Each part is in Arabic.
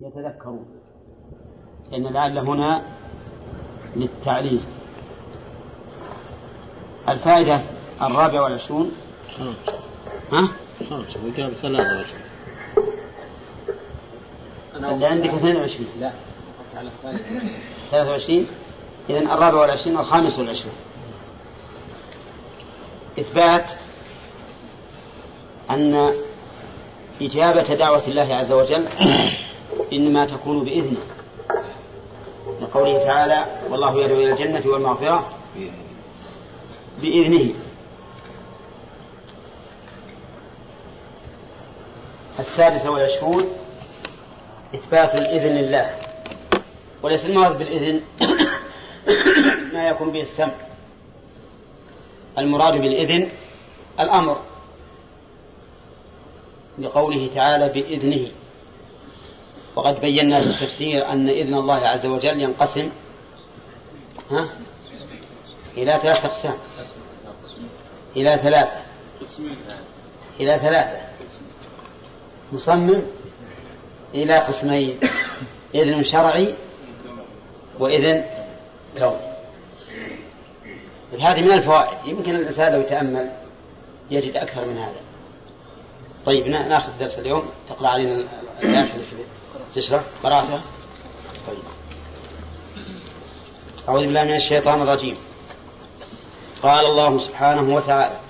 يتذكرون لأن لعل هنا للتعليل. الفائدة الرابعة والعشرون. ها؟ خمسة وجاب ثلاثة وعشرين اللي عندك 22 لا 23 إذا الرابع والعشرين الخامس والعشرين إثبات أن إجابة دعوة الله عز وجل إنما تكون بإذنه. لقوله تعالى والله يدعو إلى الجنة والمغفرة بإذنه. السادسة والعشرون إثبات الإذن لله. وليس المراد بالإذن ما يكون به السمع. المراد بالإذن الأمر. لقوله تعالى بإذنه وقد بينا في التفسير أن إذن الله عز وجل ينقسم ها؟ إلى ثلاثة أقسام. إلى ثلاثة. إلى ثلاثة. مصمم إلى قسمين إذن شرعي وإذن كوني هذه من الفوائد. يمكن الإنسان لو يتأمل يجد أكثر من هذا. طيب ناخذ درس اليوم. تقرأ علينا الآيات اللي تشرح قرأتها طيب. أعوذ بالله من الشيطان الرجيم. قال الله سبحانه وتعالى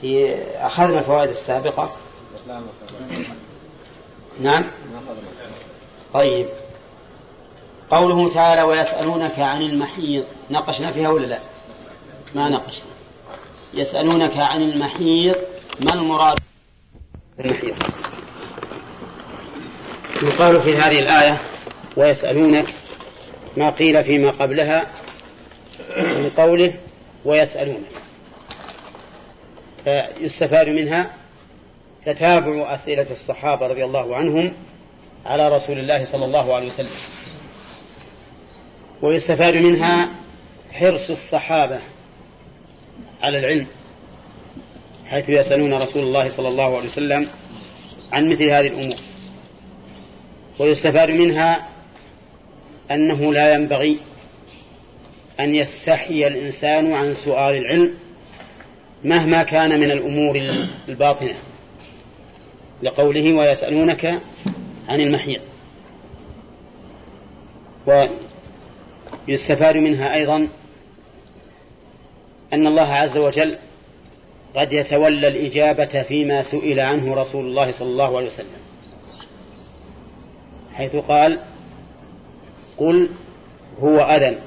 في أخذنا الفوائد السابقة. نعم. طيب. قوله تعالى ويسألونك عن المحيض نقشنا فيها ولا لا؟ ما نقشنا. يسألونك عن المحيض ما المراد؟ بالمحيض يقال في هذه الآية ويسألونك ما قيل فيما قبلها من قوله ويسألونك. فيستفاد منها تتابع أسئلة الصحابة رضي الله عنهم على رسول الله صلى الله عليه وسلم. ويستفاد منها حرص الصحابة على العلم. حيث يسألون رسول الله صلى الله عليه وسلم عن مثل هذه الأمور. ويستفاد منها أنه لا ينبغي أن يستحي الإنسان عن سؤال العلم مهما كان من الأمور الباطنة. لقوله ويسألونك عن المحيط ويستفاد منها أيضا أن الله عز وجل قد يتولى الإجابة فيما سئل عنه رسول الله صلى الله عليه وسلم. حيث قال قل هو أذن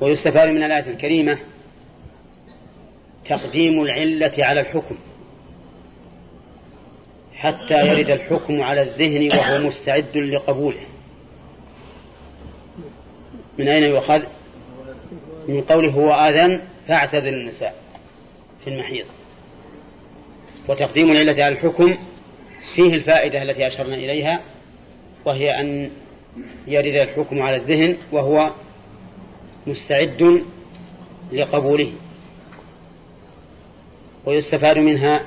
ويستفاد من الآية الكريمة تقديم العلة على الحكم. حتى يرد الحكم على الذهن وهو مستعد لقبوله. من أين يؤخذ؟ من قوله هو آذن فاعتزل النساء في المحيض. وتقديم العلة على الحكم فيه الفائدة التي أشرنا إليها وهي أن يرد الحكم على الذهن وهو مستعد لقبوله. ويستفاد منها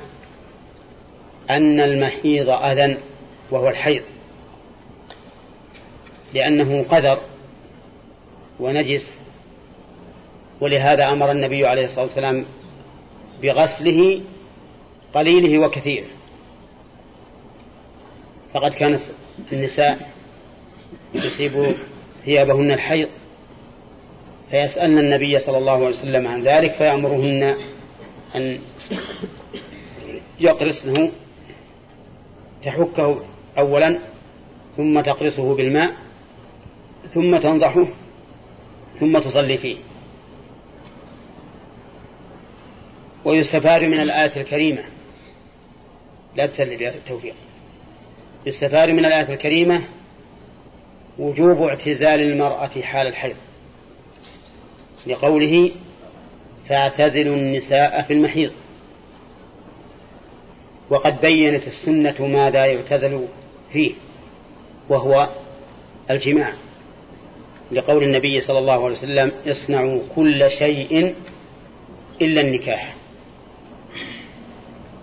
أن المحيض أذى وهو الحيض لأنه قذر ونجس ولهذا أمر النبي عليه الصلاة والسلام بغسله قليله وكثيره فقد كانت النساء يصيب ثيابهن الحيض فيسألن النبي صلى الله عليه وسلم عن ذلك فيأمرهن أن يقرصنه تحكه أولا ثم تقرصه بالماء ثم تنضحه ثم تصلي فيه. ويستفاد من الآية الكريمة. لا تسلي بها التوفيق يستفاد من الآية الكريمة وجوب اعتزال المرأة حال الحيض لقوله فاعتزلوا النساء في المحيض. وقد بينت السنة ماذا يعتزل فيه وهو الجماع. لقول النبي صلى الله عليه وسلم اصنعوا كل شيء إلا النكاح.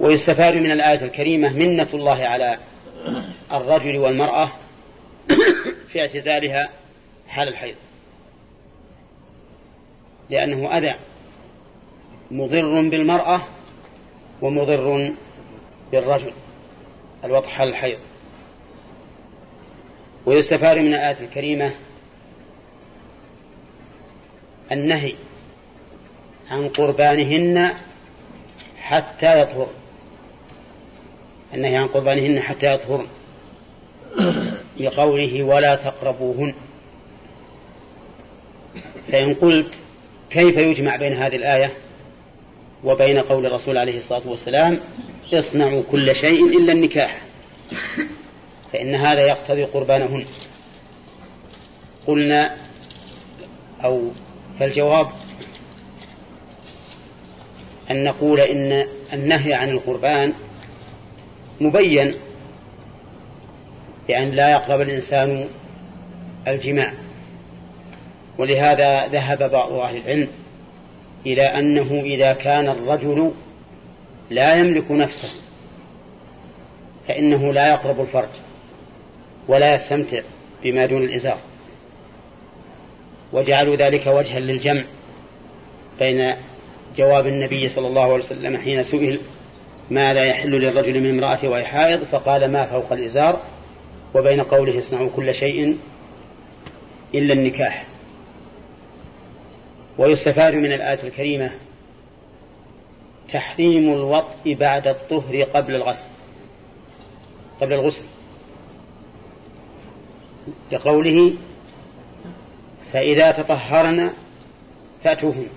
ويستفاد من الآية الكريمة منة الله على الرجل والمرأة في اعتزالها حال الحيض. لأنه أذى. مضر بالمرأة ومضر بالرجل. الوضع حال الحيض. ويستفاد من الآية الكريمة النهي عن قربانهن حتى يطهر. النهي عن قربانهن حتى يطهرن. لقوله ولا تقربوهن. فإن قلت كيف يجمع بين هذه الآية وبين قول الرسول عليه الصلاة والسلام اصنعوا كل شيء إلا النكاح؟ فإن هذا يقتضي قربانهن. قلنا أو فالجواب أن نقول إن النهي عن القربان مبين بأن لا يقرب الإنسان الجماع ولهذا ذهب بعض أهل العلم إلى أنه إذا كان الرجل لا يملك نفسه فإنه لا يقرب الفرج ولا يستمتع بما دون الإزار. وجعلوا ذلك وجها للجمع بين جواب النبي صلى الله عليه وسلم حين سئل ما لا يحل للرجل من امرأته وهي حائض فقال ما فوق الإزار وبين قوله اصنعوا كل شيء إلا النكاح. ويستفاد من الآية الكريمة تحريم الوطء بعد الطهر قبل الغسل. قبل الغسل. لقوله فإذا تطهرن فأتوهن.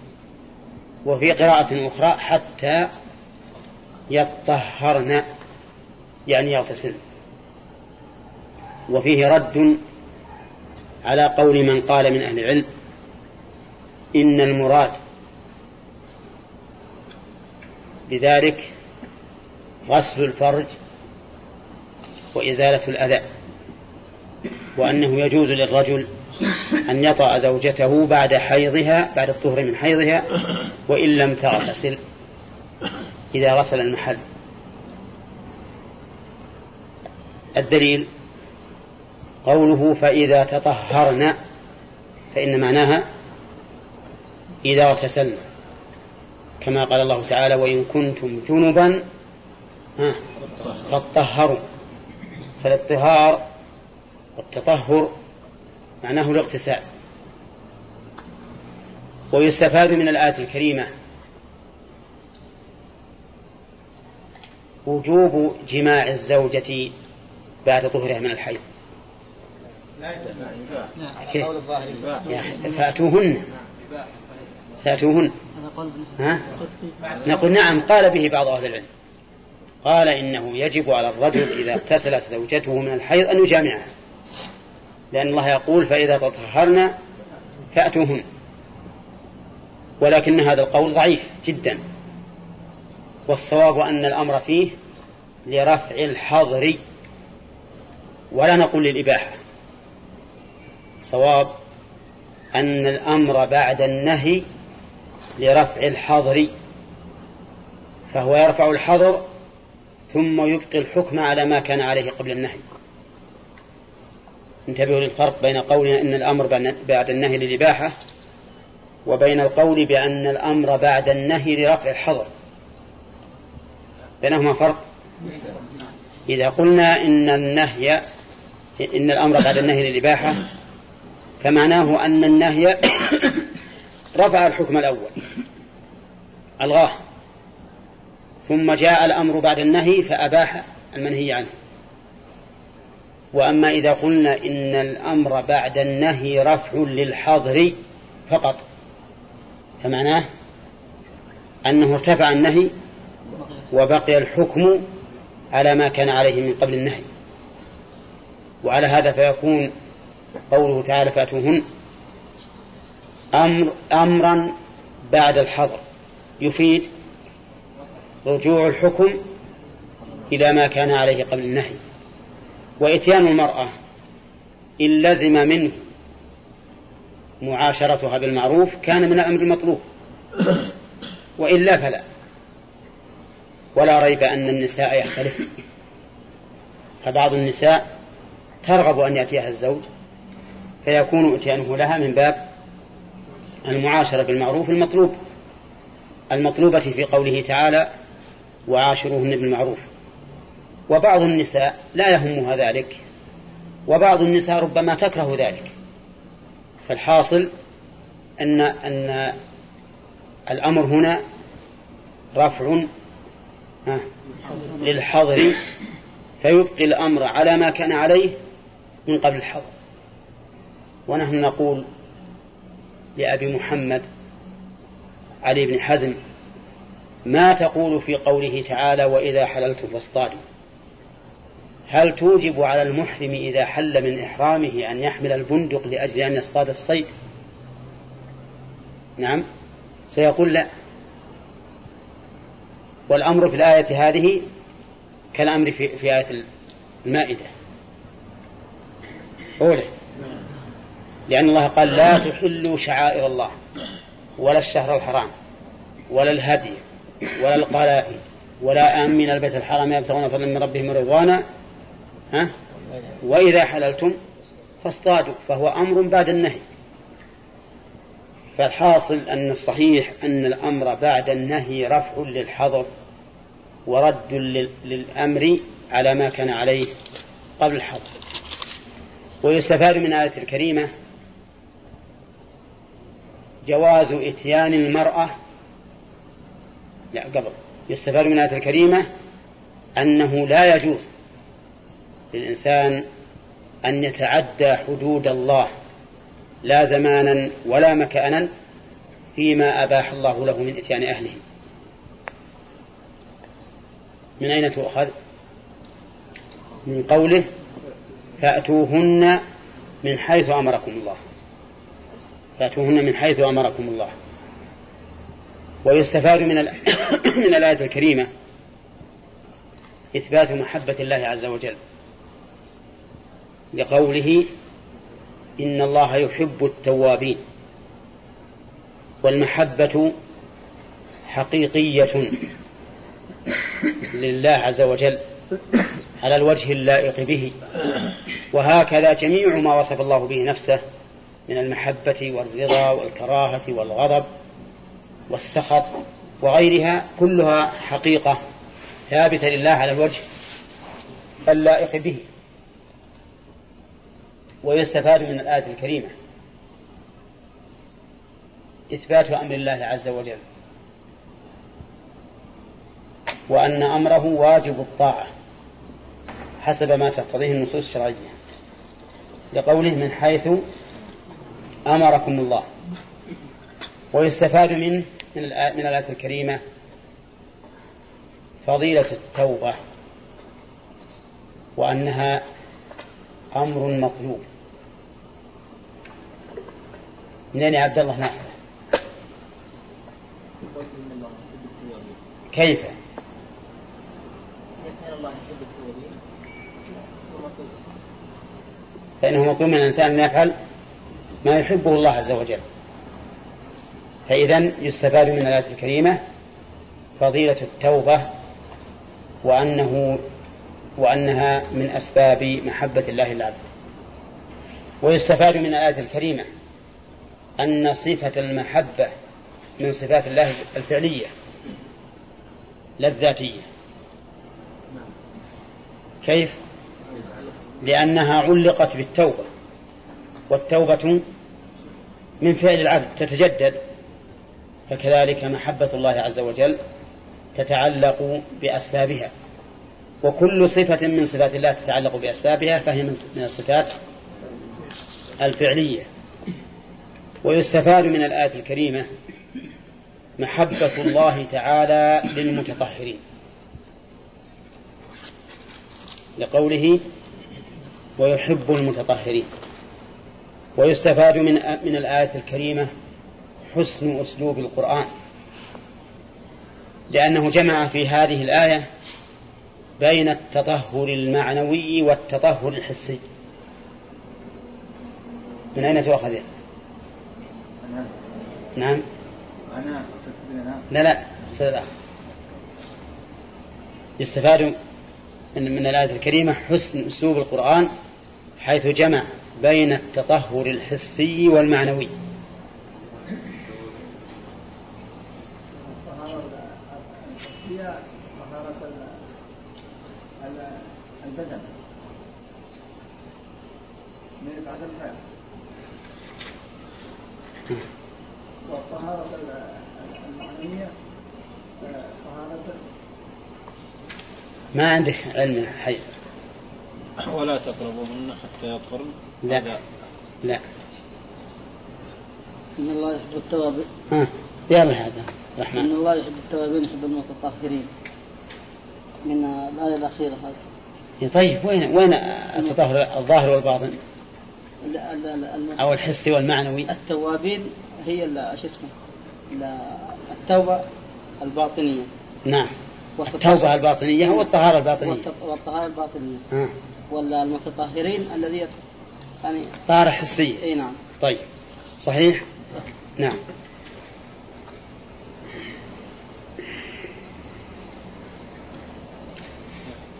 وفي قراءة أخرى حتى يطهرن يعني يغتسلن وفيه رد على قول من قال من أهل العلم إن المراد بذلك غسل الفرج وإزالة الأذى وأنه يجوز للرجل أن يطأ زوجته بعد حيضها بعد الطهر من حيضها وإن لم تغتسل. إذا غسل المحل. الدليل قوله فإذا تطهرن فإن معناها إذا اغتسلن. كما قال الله تعالى وإن كنتم جنبا فاطهروا. فالاطهار والتطهر معناه الاغتسال. ويستفاد من الآية الكريمة وجوب جماع الزوجة بعد طهرها من الحيض. فأتوهن. فأتوهن. ها؟ نقول نعم قال به بعض أهل العلم. قال إنه يجب على الرجل إذا اغتسلت زوجته من الحيض أن يجامعها. لأن الله يقول فإذا تطهرن فأتوهن. ولكن هذا القول ضعيف جدا. والصواب أن الأمر فيه لرفع الحظر ولا نقول للإباحة. الصواب أن الأمر بعد النهي لرفع الحظر فهو يرفع الحظر ثم يبقي الحكم على ما كان عليه قبل النهي. انتبهوا للفرق بين قولنا إن الأمر بعد النهي للإباحة وبين القول بأن الأمر بعد النهي لرفع الحظر. بينهما فرق؟ إذا قلنا إن النهي إن الأمر بعد النهي للإباحة فمعناه أن النهي رفع الحكم الأول ألغاه ثم جاء الأمر بعد النهي فأباح المنهي عنه. وأما إذا قلنا إن الأمر بعد النهي رفع للحظر فقط فمعناه أنه ارتفع النهي وبقي الحكم على ما كان عليه من قبل النهي. وعلى هذا فيكون قوله تعالى فأتوهن أمر أمرا بعد الحظر. يفيد رجوع الحكم إلى ما كان عليه قبل النهي. وإتيان المرأة إن لزم منه معاشرتها بالمعروف كان من الأمر المطلوب. وإلا فلا. ولا ريب أن النساء يختلفن. فبعض النساء ترغب أن يأتيها الزوج فيكون إتيانه لها من باب المعاشرة بالمعروف المطلوب المطلوبة في قوله تعالى وعاشروهن بالمعروف وبعض النساء لا يهمها ذلك وبعض النساء ربما تكره ذلك. فالحاصل أن أن الأمر هنا رفع للحظر. فيبقي الأمر على ما كان عليه من قبل الحظر. ونحن نقول لأبي محمد علي بن حزم ما تقول في قوله تعالى وإذا حللتم فاصطادوا هل توجب على المحرم إذا حل من إحرامه أن يحمل البندق لأجل أن يصطاد الصيد؟ نعم. سيقول لا. والأمر في الآية هذه كالأمر في, في آية المائدة. أولى. لأن الله قال لا تحلوا شعائر الله ولا الشهر الحرام ولا الهدي ولا القلائد ولا آمين البيت الحرام يبتغون فضلا من ربهم رضوانا ها؟ وإذا حللتم فاصطادوا فهو أمر بعد النهي. فالحاصل أن الصحيح أن الأمر بعد النهي رفع للحظر ورد للأمر على ما كان عليه قبل الحظر. ويستفاد من الآية الكريمة جواز إتيان المرأة لا قبل. يستفاد من الآية الكريمة أنه لا يجوز للإنسان أن يتعدى حدود الله لا زمانا ولا مكانا فيما أباح الله له من إتيان أهله. من أين تؤخذ؟ من قوله فأتوهن من حيث أمركم الله. فأتوهن من حيث أمركم الله. ويستفاد من من الآية الكريمة إثبات محبة الله عز وجل. لقوله إن الله يحب التوابين والمحبة حقيقية لله عز وجل على الوجه اللائق به. وهكذا جميع ما وصف الله به نفسه من المحبة والرضا والكراهة والغضب والسخط وغيرها كلها حقيقة ثابتة لله على الوجه اللائق به. ويستفاد من الآية الكريمة. إثبات أمر الله عز وجل. وأن أمره واجب الطاعة حسب ما تقتضيه النصوص الشرعية. لقوله من حيث أمركم الله. ويستفاد من من الآية الكريمة فضيلة التوبة. وأنها أمر مطلوب. منين يا عبد الله؟ نحن كيف؟ فإنه مطلوب من الإنسان أن يفعل ما يحبه الله عز وجل. فإذا يستفاد من الآية الكريمة فضيلة التوبة وأنه وأنها من أسباب محبة الله العبد ويستفاد من الآية الكريمة أن صفة المحبة من صفات الله الفعلية لا الذاتية. كيف؟ لأنها علقت بالتوبة والتوبة من فعل العبد تتجدد فكذلك محبة الله عز وجل تتعلق بأسبابها. وكل صفة من صفات الله تتعلق بأسبابها فهي من الصفات الفعلية. ويستفاد من الآية الكريمة محبة الله تعالى للمتطهرين. لقوله ويحب المتطهرين. ويستفاد من من الآية الكريمة حسن أسلوب القرآن. لأنه جمع في هذه الآية بين التطهر المعنوي والتطهر الحسي. من أين تؤخذ؟ نعم. لا لا سلام يستفاد من من الآية الكريمة حسن أسلوب القرآن حيث جمع بين التطهر الحسي والمعنوي. البدن. من بعد الحيض. والطهارة المعنوية طهارة ما عندك علم حي. ولا تقربوهن حتى يطهرن؟ لا. هذا لا. إن الله يحب التوابين ها يلا هذا إن الرحمن الله يحب التوابين يحب المتطهرين. من الآية الأخيرة هذه. يا طيب وين وين التطهر الظاهر والباطن؟ ال- ال- ال- الم- أو الحسي والمعنوي؟ التوابين هي شو اسمه؟ ال- التوبة الباطنية. نعم. التوبة الباطنية والطهارة الباطنية. والطهارة الباطنية. ها ولا المتطهرين الذي يعني طهارة حسية. إي نعم. طيب. صحيح؟ نعم.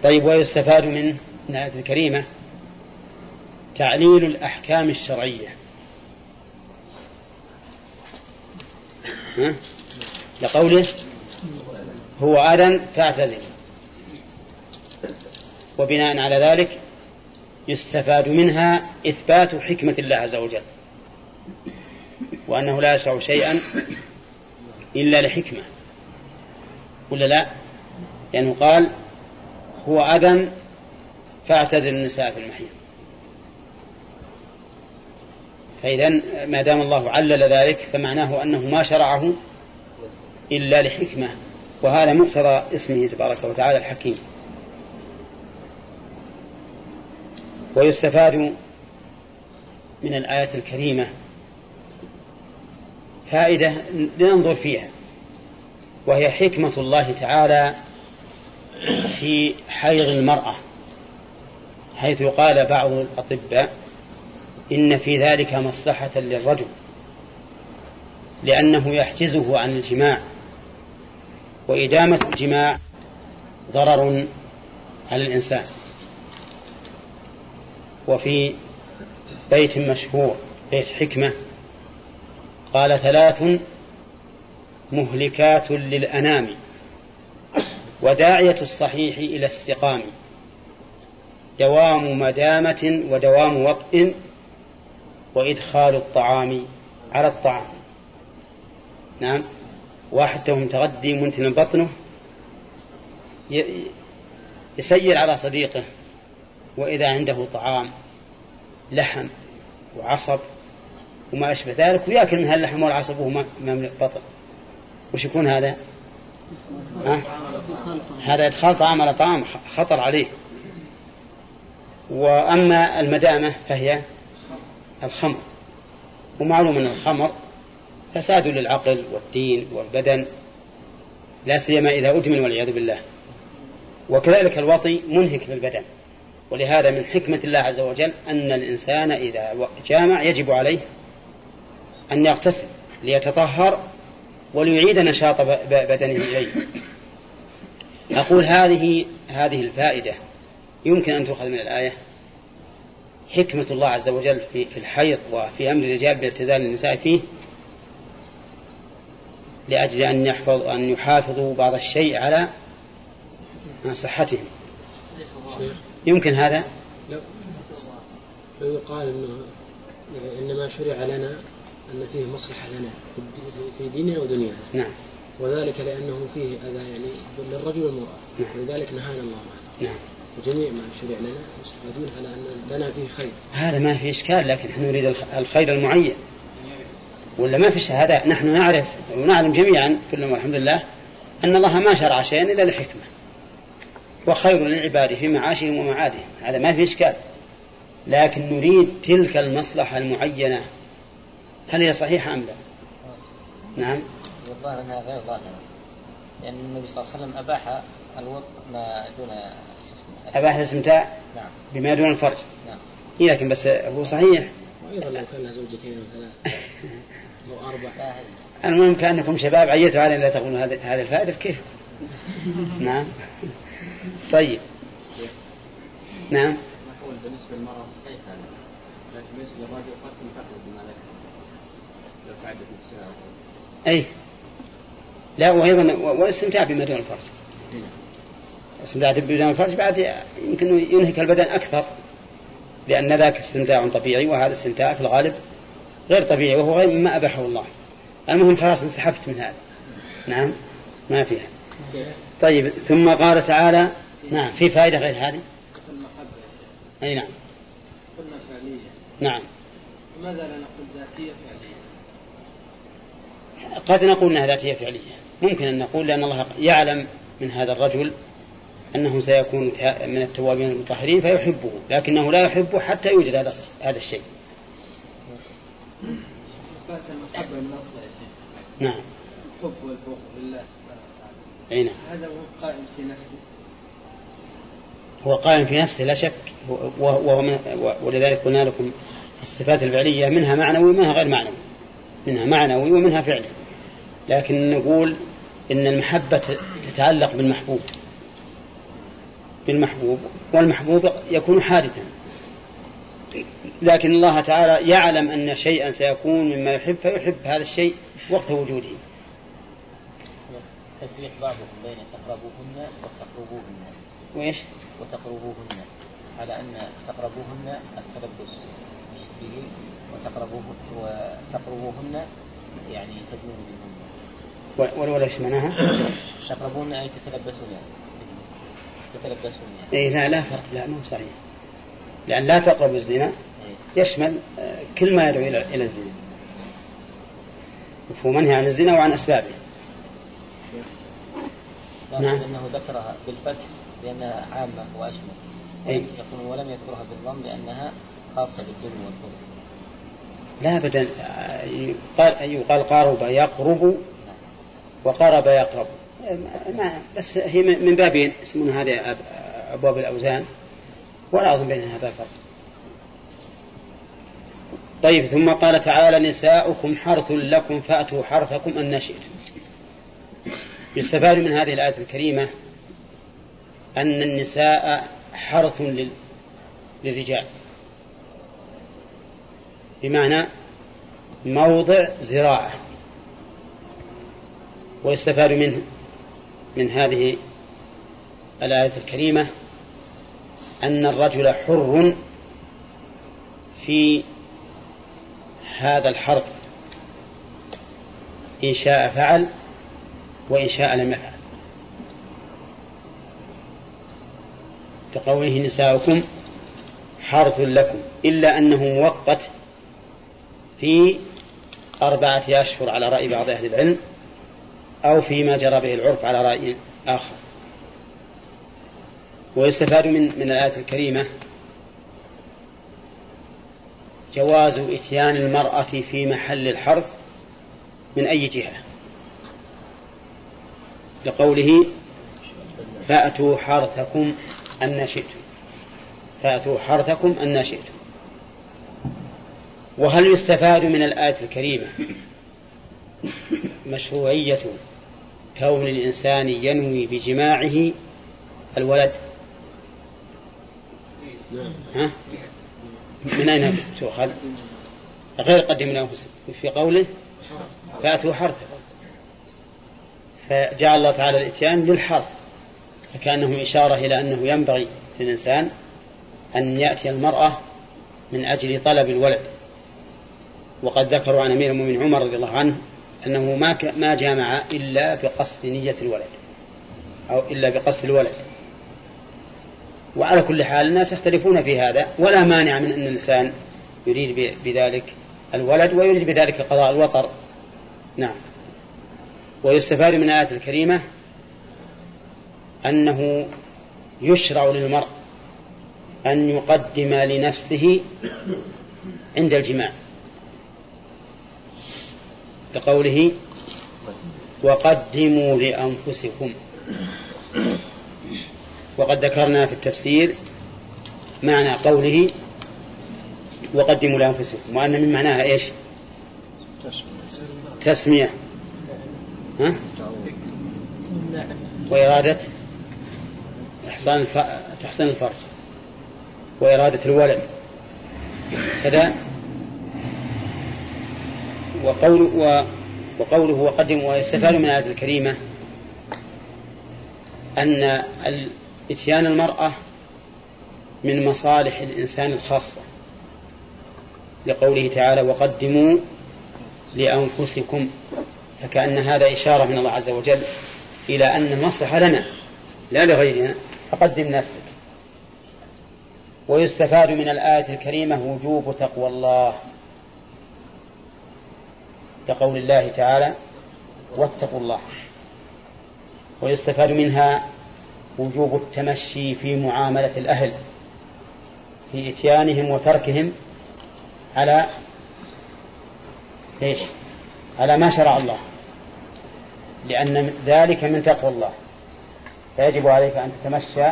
طيب ويستفاد من من الآية الكريمة تعليل الأحكام الشرعية. ها؟ لقوله هو آذى فاعتزل. وبناء على ذلك يستفاد منها إثبات حكمة الله عز وجل وأنه لا يشرع شيئا إلا لحكمة. ولا لا؟ لأنه قال هو أذى فاعتزل النساء في المحيط فإذا ما دام الله علل ذلك فمعناه أنه ما شرعه إلا لحكمة وهذا مقتضى اسمه تبارك وتعالى الحكيم. ويستفاد من الآية الكريمة فائدة لننظر فيها وهي حكمة الله تعالى في حيض المرأة حيث قال بعض الأطباء إن في ذلك مصلحة للرجل لأنه يحجزه عن الجماع. وإدامة الجماع ضرر على الإنسان. وفي بيت مشهور بيت حكمة قال ثلاث مهلكات للأنام وداعية الصحيح إلى السقام دوام مدامة ودوام وطء وإدخال الطعام على الطعام. نعم. واحد تو متغدي منتن بطنه. يسير على صديقه وإذا عنده طعام لحم وعصب وما أشبه ذلك ويأكل من هاللحم والعصب وهو ما- مملئ بطن. وش يكون هذا؟ ها؟ هذا إدخال طعام على طعام خطر عليه. وأما المدامة فهي الخمر. ومعلوم أن الخمر فساد للعقل والدين والبدن لا سيما إذا أدمن والعياذ بالله. وكذلك الوطي منهك للبدن. ولهذا من حكمة الله عز وجل أن الإنسان إذا جامع يجب عليه أن يغتسل ليتطهر وليعيد نشاط بدنه إليه. أقول هذه هذه الفائدة يمكن أن تؤخذ من الآية؟ حكمة الله عز وجل في في الحيض وفي أمر الرجال باعتزال النساء فيه لأجل أن يحفظ أن يحافظوا بعض الشيء على صحتهم. يمكن هذا؟ لا. يقال إنه إنما شرع لنا أن فيه مصلحة لنا في ديننا ودنيانا. نعم. وذلك لأنه فيه أذى يعني للرجل والمرأة. نعم. ولذلك نهانا الله عنه. نعم. وجميع ما شرع لنا مستفادون على أن لنا فيه خير. هذا ما في إشكال لكن نحن نريد الخ- الخير المعين. ولا ما في شهادات نحن نعرف ونعلم جميعا كلنا والحمد لله أن الله ما شرع شيئا إلا لحكمة. وخير للعباد في معاشهم ومعادهم. هذا ما في إشكال. لكن نريد تلك المصلحة المعينة. هل هي صحيحة أم لا؟ نعم. والظاهر أنها غير ظاهرة. لأن النبي صلى الله عليه وسلم أباح الوضع ما دون أباح الاستمتاع نعم. بما دون الفرج. نعم. إيه لكن بس هو صحيح. وأيضا لو كان زوجتين وثلاث أو أربع لا هي. المهم كأنكم شباب عيتوا علينا لا تقولوا هذه هذه الفائدة كيف نعم. طيب. نعم. نقول بالنسبة للمرأة صحيح هذا. لكن بالنسبة للرجل قد تنتقل بما ذكر لو تعدد النساء أي. لا وأيضا والاستمتاع بما دون الفرج. الاستمتاع بدون الفرج بعد يمكن ينهك البدن أكثر لأن ذاك استمتاع طبيعي وهذا استمتاع في الغالب غير طبيعي وهو غير مما أباحه الله. المهم خلاص انسحبت من هذا. نعم ما فيها. طيب ثم قال تعالى نعم في فائدة غير هذه؟ أي نعم. قلنا فعلية نعم. لماذا لا نقول ذاتية فعلية قد نقول إنها ذاتية فعلية. ممكن أن نقول لأن الله يعلم من هذا الرجل أنه سيكون من التوابين المطهرين فيحبه لكنه لا يحبه حتى يوجد هذا هذا الشيء. نعم. الحب والبغض لله سبحانه وتعالى نعم. هذا هو قائم في نفسه هو قائم في نفسه لا شك وهو ولذلك قلنا لكم الصفات الفعلية منها معنوي ومنها غير معنوي. منها معنوي ومنها فعلي. لكن نقول إن المحبة تتعلق بالمحبوب. بالمحبوب والمحبوب يكون حادثا. لكن الله تعالى يعلم أن شيئا سيكون مما يحب فيحب هذا الشيء وقت وجوده. تفريق بعضكم بين تقربوهن وتقربوهن. وإيش؟ وتقربوهن. على أن تقربوهن التلبس به وتقربوه وتقربوهن يعني تدنون منهن. ولا إيش معناها؟ تقربون أي تتلبسون يعني. تتلبسون يعني. اي لا لا فرق لا مو صحيح. لأن لا تقربوا الزنا إيه. يشمل آه، كل ما يدعو إلى الزنا. وهو منهي عن الزنا وعن أسبابه. نعم. لأنه ذكرها بالفتح لأنها عامة وأشمل. أي. يقول ولم يذكرها بالضم لأنها خاصة بالدنو والظلم. لا أبدا. آه، يقال يقال قارب يقرب وقرب يقرب. ما بس هي من بابين يسمون هذه أبواب الأوزان ولا أظن بين هذا الفرق. طيب ثم قال تعالى نساؤكم حرث لكم فأتوا حرثكم أن شئتم. يستفاد من هذه الآية الكريمة أن النساء حرث للرجال. بمعنى موضع زراعة ويستفاد منه. من هذه الآية الكريمة أن الرجل حر في هذا الحرث إن شاء فعل وإن شاء لم يفعل. كقوله نساؤكم حرث لكم إلا أنه مؤقت في أربعة أشهر على رأي بعض أهل العلم. أو فيما جرى به العرف على رأي آخر. ويستفاد من من الآية الكريمة جواز إتيان المرأة في محل الحرث من أي جهة؟ لقوله فأتوا حرثكم أن شئتم. فأتوا حرثكم أن شئتم. وهل يستفاد من الآية الكريمة مشروعية كون الإنسان ينوي بجماعه الولد. ها؟ من أين؟ تؤخذ غير قدم لأنفسكم في قوله فأتوا حرثكم فجعل الله تعالى الإتيان للحرث. فكأنه إشارة إلى أنه ينبغي للإنسان أن يأتي المرأة من أجل طلب الولد. وقد ذكروا عن أمير المؤمنين عمر رضي الله عنه أنه ما ما جامع إلا بقصد نية الولد. أو إلا بقصد الولد. وعلى كل حال الناس يختلفون في هذا ولا مانع من أن الإنسان يريد بذلك الولد ويريد بذلك قضاء الوطر. نعم. ويستفاد من الآية الكريمة أنه يشرع للمرء أن يقدم لنفسه عند الجماع. لقوله وقدموا لأنفسكم. وقد ذكرنا في التفسير معنى قوله وقدموا لأنفسكم وأن من معناها إيش؟ تسمية. ها؟ وإرادة إحصان الف... تحصين الفرج. وإرادة الولد. كذا؟ وقول و... وقوله وقدم ويستفاد من الآية الكريمة أن إتيان المرأة من مصالح الإنسان الخاصة لقوله تعالى وقدموا لأنفسكم فكأن هذا إشارة من الله عز وجل إلى أن المصلحة لنا لا لغيرنا فقدم نفسك. ويستفاد من الآية الكريمة وجوب تقوى الله. لقول الله تعالى واتقوا الله ويستفاد منها وجوب التمشي في معاملة الأهل في إتيانهم وتركهم على إيش؟ على ما شرع الله. لأن ذلك من تقوى الله. فيجب عليك أن تتمشى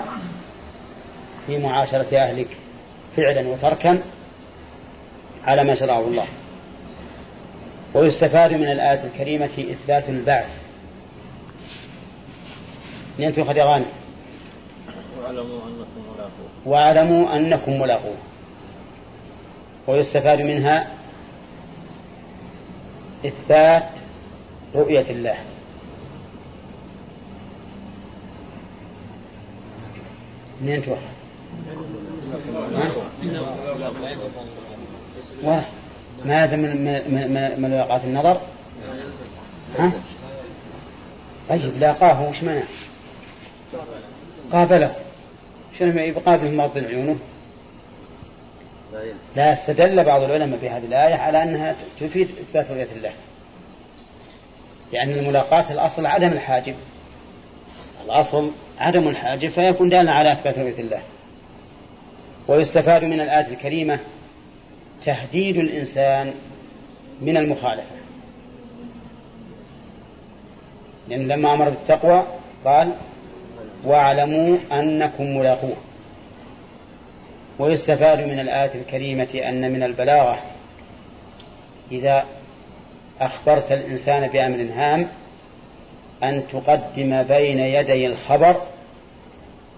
في معاشرة أهلك فعلا وتركا على ما شرعه الله. ويستفاد من الآية الكريمة إثبات البعث. نينتو خديغان واعلموا أنكم ملاقوه. واعلموا أنكم ملاقوه. ويستفاد منها إثبات رؤية الله. منين تروح؟ ها؟ ما يلزم من من من ملاقاة النظر؟ ها؟ طيب لاقاه وش منع؟ قابله شنو يقابله مغض عيونه؟ لا استدل بعض العلماء بهذه الآية على أنها تفيد إثبات رؤية الله لأن يعني الملاقاة الأصل عدم الحاجب الأصل عدم الحاجب فيكون دالا على إثبات رؤية الله ويستفاد من الآية الكريمة تهديد الإنسان من المخالفة. لأن لما أمر بالتقوى قال واعلموا أنكم ملاقوه. ويستفاد من الآية الكريمة أن من البلاغة إذا أخبرت الإنسان بأمر هام أن تقدم بين يدي الخبر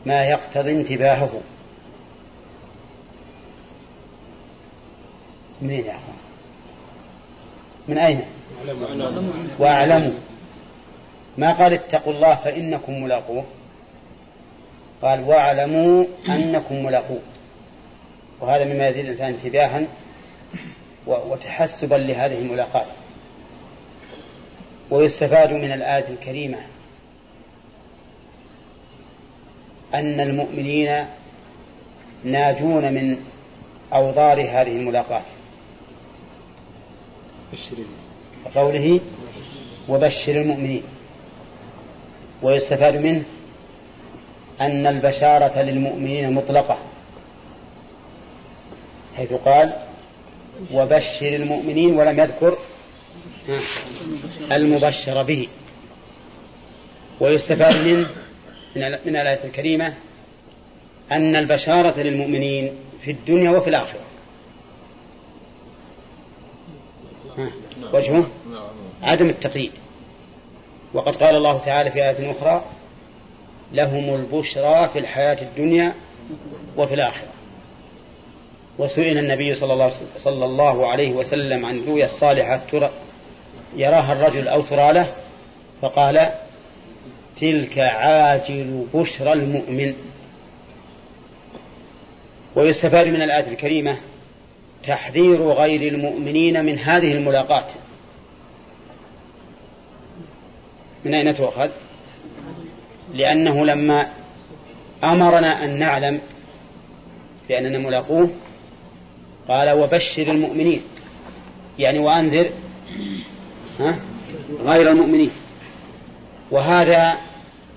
ما يقتضي انتباهه. منين يا أخوان؟ من أين؟ وأعلموا. ما قال اتقوا الله فإنكم ملاقوه. قال واعلموا أنكم ملاقوه. وهذا مما يزيد الإنسان انتباها وتحسبا لهذه الملاقات. ويستفاد من الآية الكريمة أن المؤمنين ناجون من أوضار هذه الملاقات. وقوله وبشر المؤمنين. ويستفاد منه أن البشارة للمؤمنين مطلقة حيث قال وبشر المؤمنين ولم يذكر المبشر به. ويستفاد منه من الآية الكريمة أن البشارة للمؤمنين في الدنيا وفي الآخرة. وجهه عدم التقييد. وقد قال الله تعالى في آية أخرى لهم البشرى في الحياة الدنيا وفي الآخرة. وسئل النبي صلى الله, صلى الله عليه وسلم عن الرؤيا الصالحة ترى يراها الرجل أو ترى له فقال تلك عاجل بشرى المؤمن. ويستفاد من الآية الكريمة تحذير غير المؤمنين من هذه الملاقات. من أين تؤخذ؟ لأنه لما أمرنا أن نعلم بأننا ملاقوه قال وبشر المؤمنين. يعني وأنذر ها غير المؤمنين. وهذا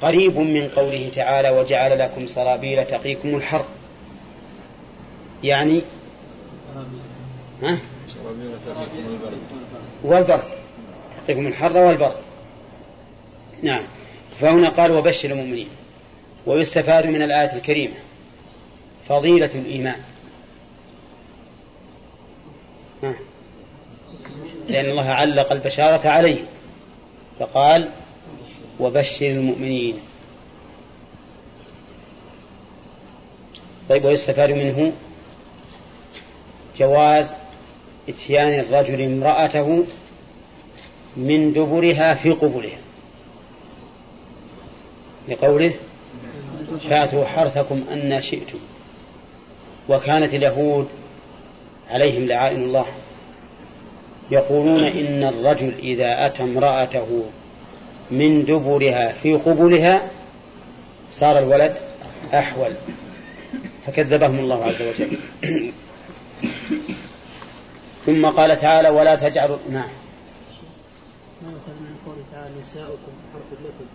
قريب من قوله تعالى وجعل لكم سرابيل تقيكم الحر. يعني ها؟ والبرد تقيكم الحر والبرد نعم. فهنا قال وبشر المؤمنين. ويستفاد من الآية الكريمة. فضيلة الإيمان. لأن الله علق البشارة عليه. فقال وبشر المؤمنين. طيب ويستفاد منه جواز إتيان الرجل امرأته من دبرها في قبلها لقوله فاتوا حرثكم أن شئتم. وكانت اليهود عليهم لعائن الله يقولون إن الرجل إذا أتى امرأته من دبرها في قبلها صار الولد أحول. فكذبهم الله عز وجل. ثم قال تعالى ولا تجعلوا نعم. ما أخذ من قوله تعالى نساؤكم حرث لكم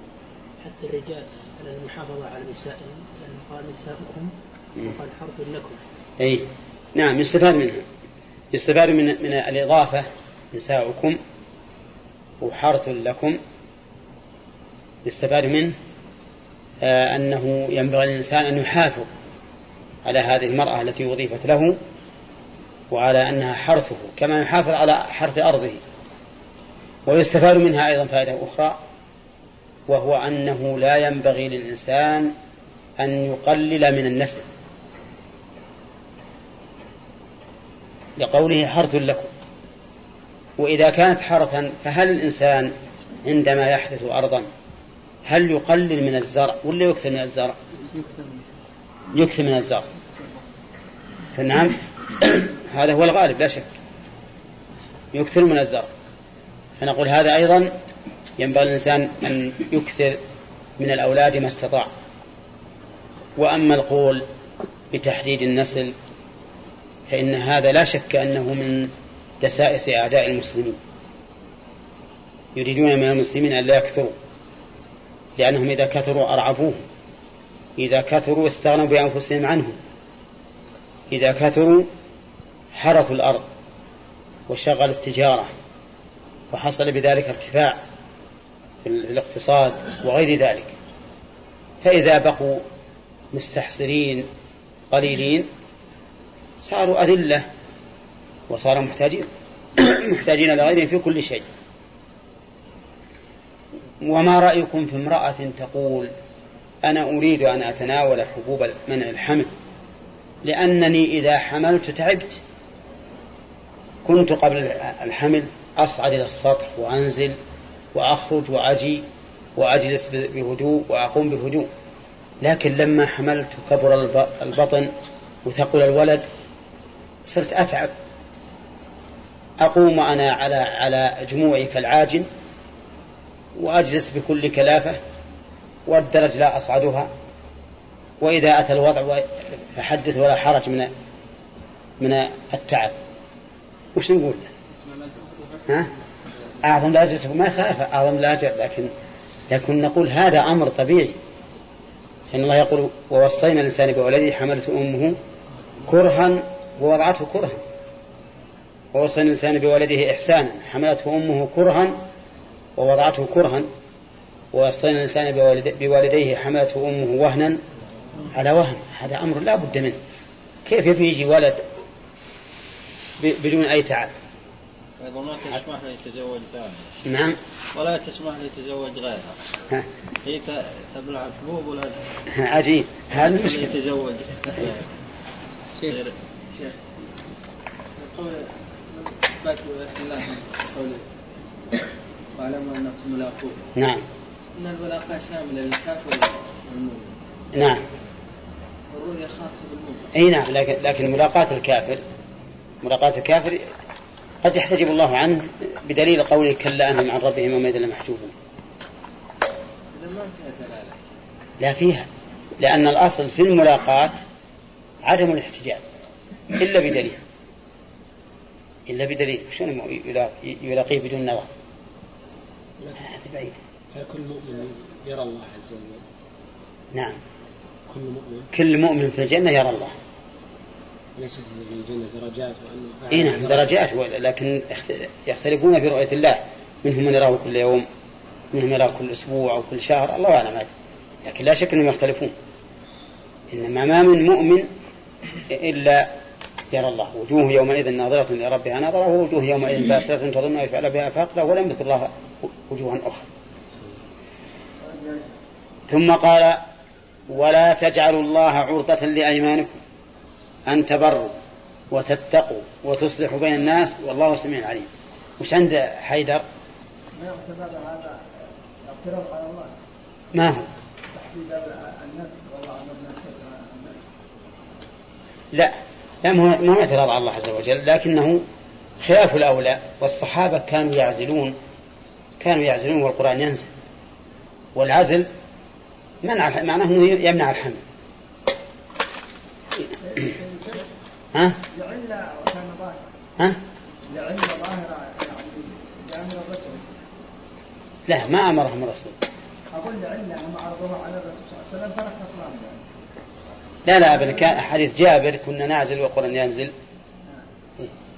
حتى الرجال على المحافظة على نسائهم لأنه قال نساؤكم وقال حرث لكم. أي. نعم يستفاد منها. يستفاد من من الإضافة نساؤكم وحرث لكم. يستفاد منه آه أنه ينبغي للإنسان أن يحافظ على هذه المرأة التي أضيفت له وعلى أنها حرثه كما يحافظ على حرث أرضه. ويستفاد منها أيضا فائدة أخرى وهو أنه لا ينبغي للإنسان أن يقلل من النسل. لقوله حرث لكم. وإذا كانت حرثا فهل الإنسان عندما يحدث أرضا هل يقلل من الزرع ولا يكثر من الزرع؟ يكثر من الزرع. فنعم. هذا هو الغالب لا شك. يكثر من الزرع فنقول هذا أيضا ينبغي الإنسان أن يكثر من الأولاد ما استطاع. وأما القول بتحديد النسل فإن هذا لا شك أنه من دسائس أعداء المسلمين. يريدون من المسلمين أن لا يكثروا لأنهم إذا كثروا أرعبوهم إذا كثروا استغنوا بأنفسهم عنهم إذا كثروا حرثوا الأرض وشغلوا التجارة وحصل بذلك ارتفاع في الاقتصاد وغير ذلك. فإذا بقوا مستحسرين قليلين صاروا أذلة وصاروا محتاجين محتاجين لغيرهم في كل شيء. وما رأيكم في امرأة تقول أنا أريد أن أتناول حبوب منع الحمل لأنني إذا حملت تعبت كنت قبل الحمل أصعد إلى السطح وأنزل وأخرج وأجي وأجلس بهدوء وأقوم بهدوء. لكن لما حملت كبر البطن وثقل الولد صرت أتعب. أقوم أنا على على جموعي كالعاجن وأجلس بكل كلافة والدرج لا أصعدها. وإذا أتى الوضع فحدث ولا حرج من من التعب. وش نقول؟ ها؟ أعظم الأجر ما خالف أعظم الأجر لكن لكن نقول هذا أمر طبيعي. إن الله يقول ووصينا الإنسان بولده حملته أمه كرها ووضعته كرها. ووصينا الإنسان بولده إحسانا حملته أمه كرها ووضعته كرها. ووصينا الإنسان بوالديه حملته أمه وهنا على وهن. هذا أمر لا بد منه. كيف يجي ولد بدون أي تعب. أيضا ما تسمح له يتزوج ثاني. نعم. ولا تسمح له يتزوج غيرها ها. هي تبلع الحبوب ولا عجيب. هذا المشكلة يتزوج شيخ. شيخ. قول الله قوله. واعلموا أنكم ملاقوه. نعم. أن الملاقاة شاملة للكافر والمؤمن نعم. والرؤية خاصة بالمؤمن أي نعم لكن لكن ملاقاة الكافر ملاقاة الكافر قد يحتجب الله عنه بدليل قوله كلا أنهم عن ربهم يومئذ لمحجوبون. إذا ما فيها دلالة لا فيها لأن الأصل في الملاقاة عدم الاحتجاب إلا بدليل. إلا بدليل. شلون يلاقيه بدون نظر هذا بعيد. هل كل مؤمن يرى الله عز وجل؟ نعم. كل مؤمن؟ كل مؤمن في الجنة يرى الله. ليست في الجنة درجات وأنه اي نعم درجات لكن يختلفون في رؤية الله. منهم من يراه كل يوم منهم يراه كل أسبوع أو كل شهر الله أعلم. لكن لا شك أنهم يختلفون. إنما ما من مؤمن إلا يرى الله. وجوه يومئذ ناظرة إلى ربها ناظرة ووجوه يومئذ باسرة تظن أن يفعل بها فاقرة ولم يذكر الله وجوها أخرى. ثم قال ولا تجعلوا الله عرضة لأيمانكم. أن تبروا وتتقوا وتصلحوا بين الناس والله سميع عليم. وش عند حيدر؟ ما يعتبر هذا اعتراض على الله. ما هو؟ لا لا ما هو اعتراض على الله عز وجل لكنه خلاف الأولى. والصحابة كانوا يعزلون كانوا يعزلون والقرآن ينزل. والعزل منع معناه إنه يمنع الحمل. ها؟ لعلة كان ها؟ لعلة ظاهرة لأمر لا ما أمرهم الرسول. أقول لعلة هم عرضوها على الرسول صلى الله عليه وسلم ترك لا لا أبدا. كان حديث جابر كنا نعزل والقرآن ينزل.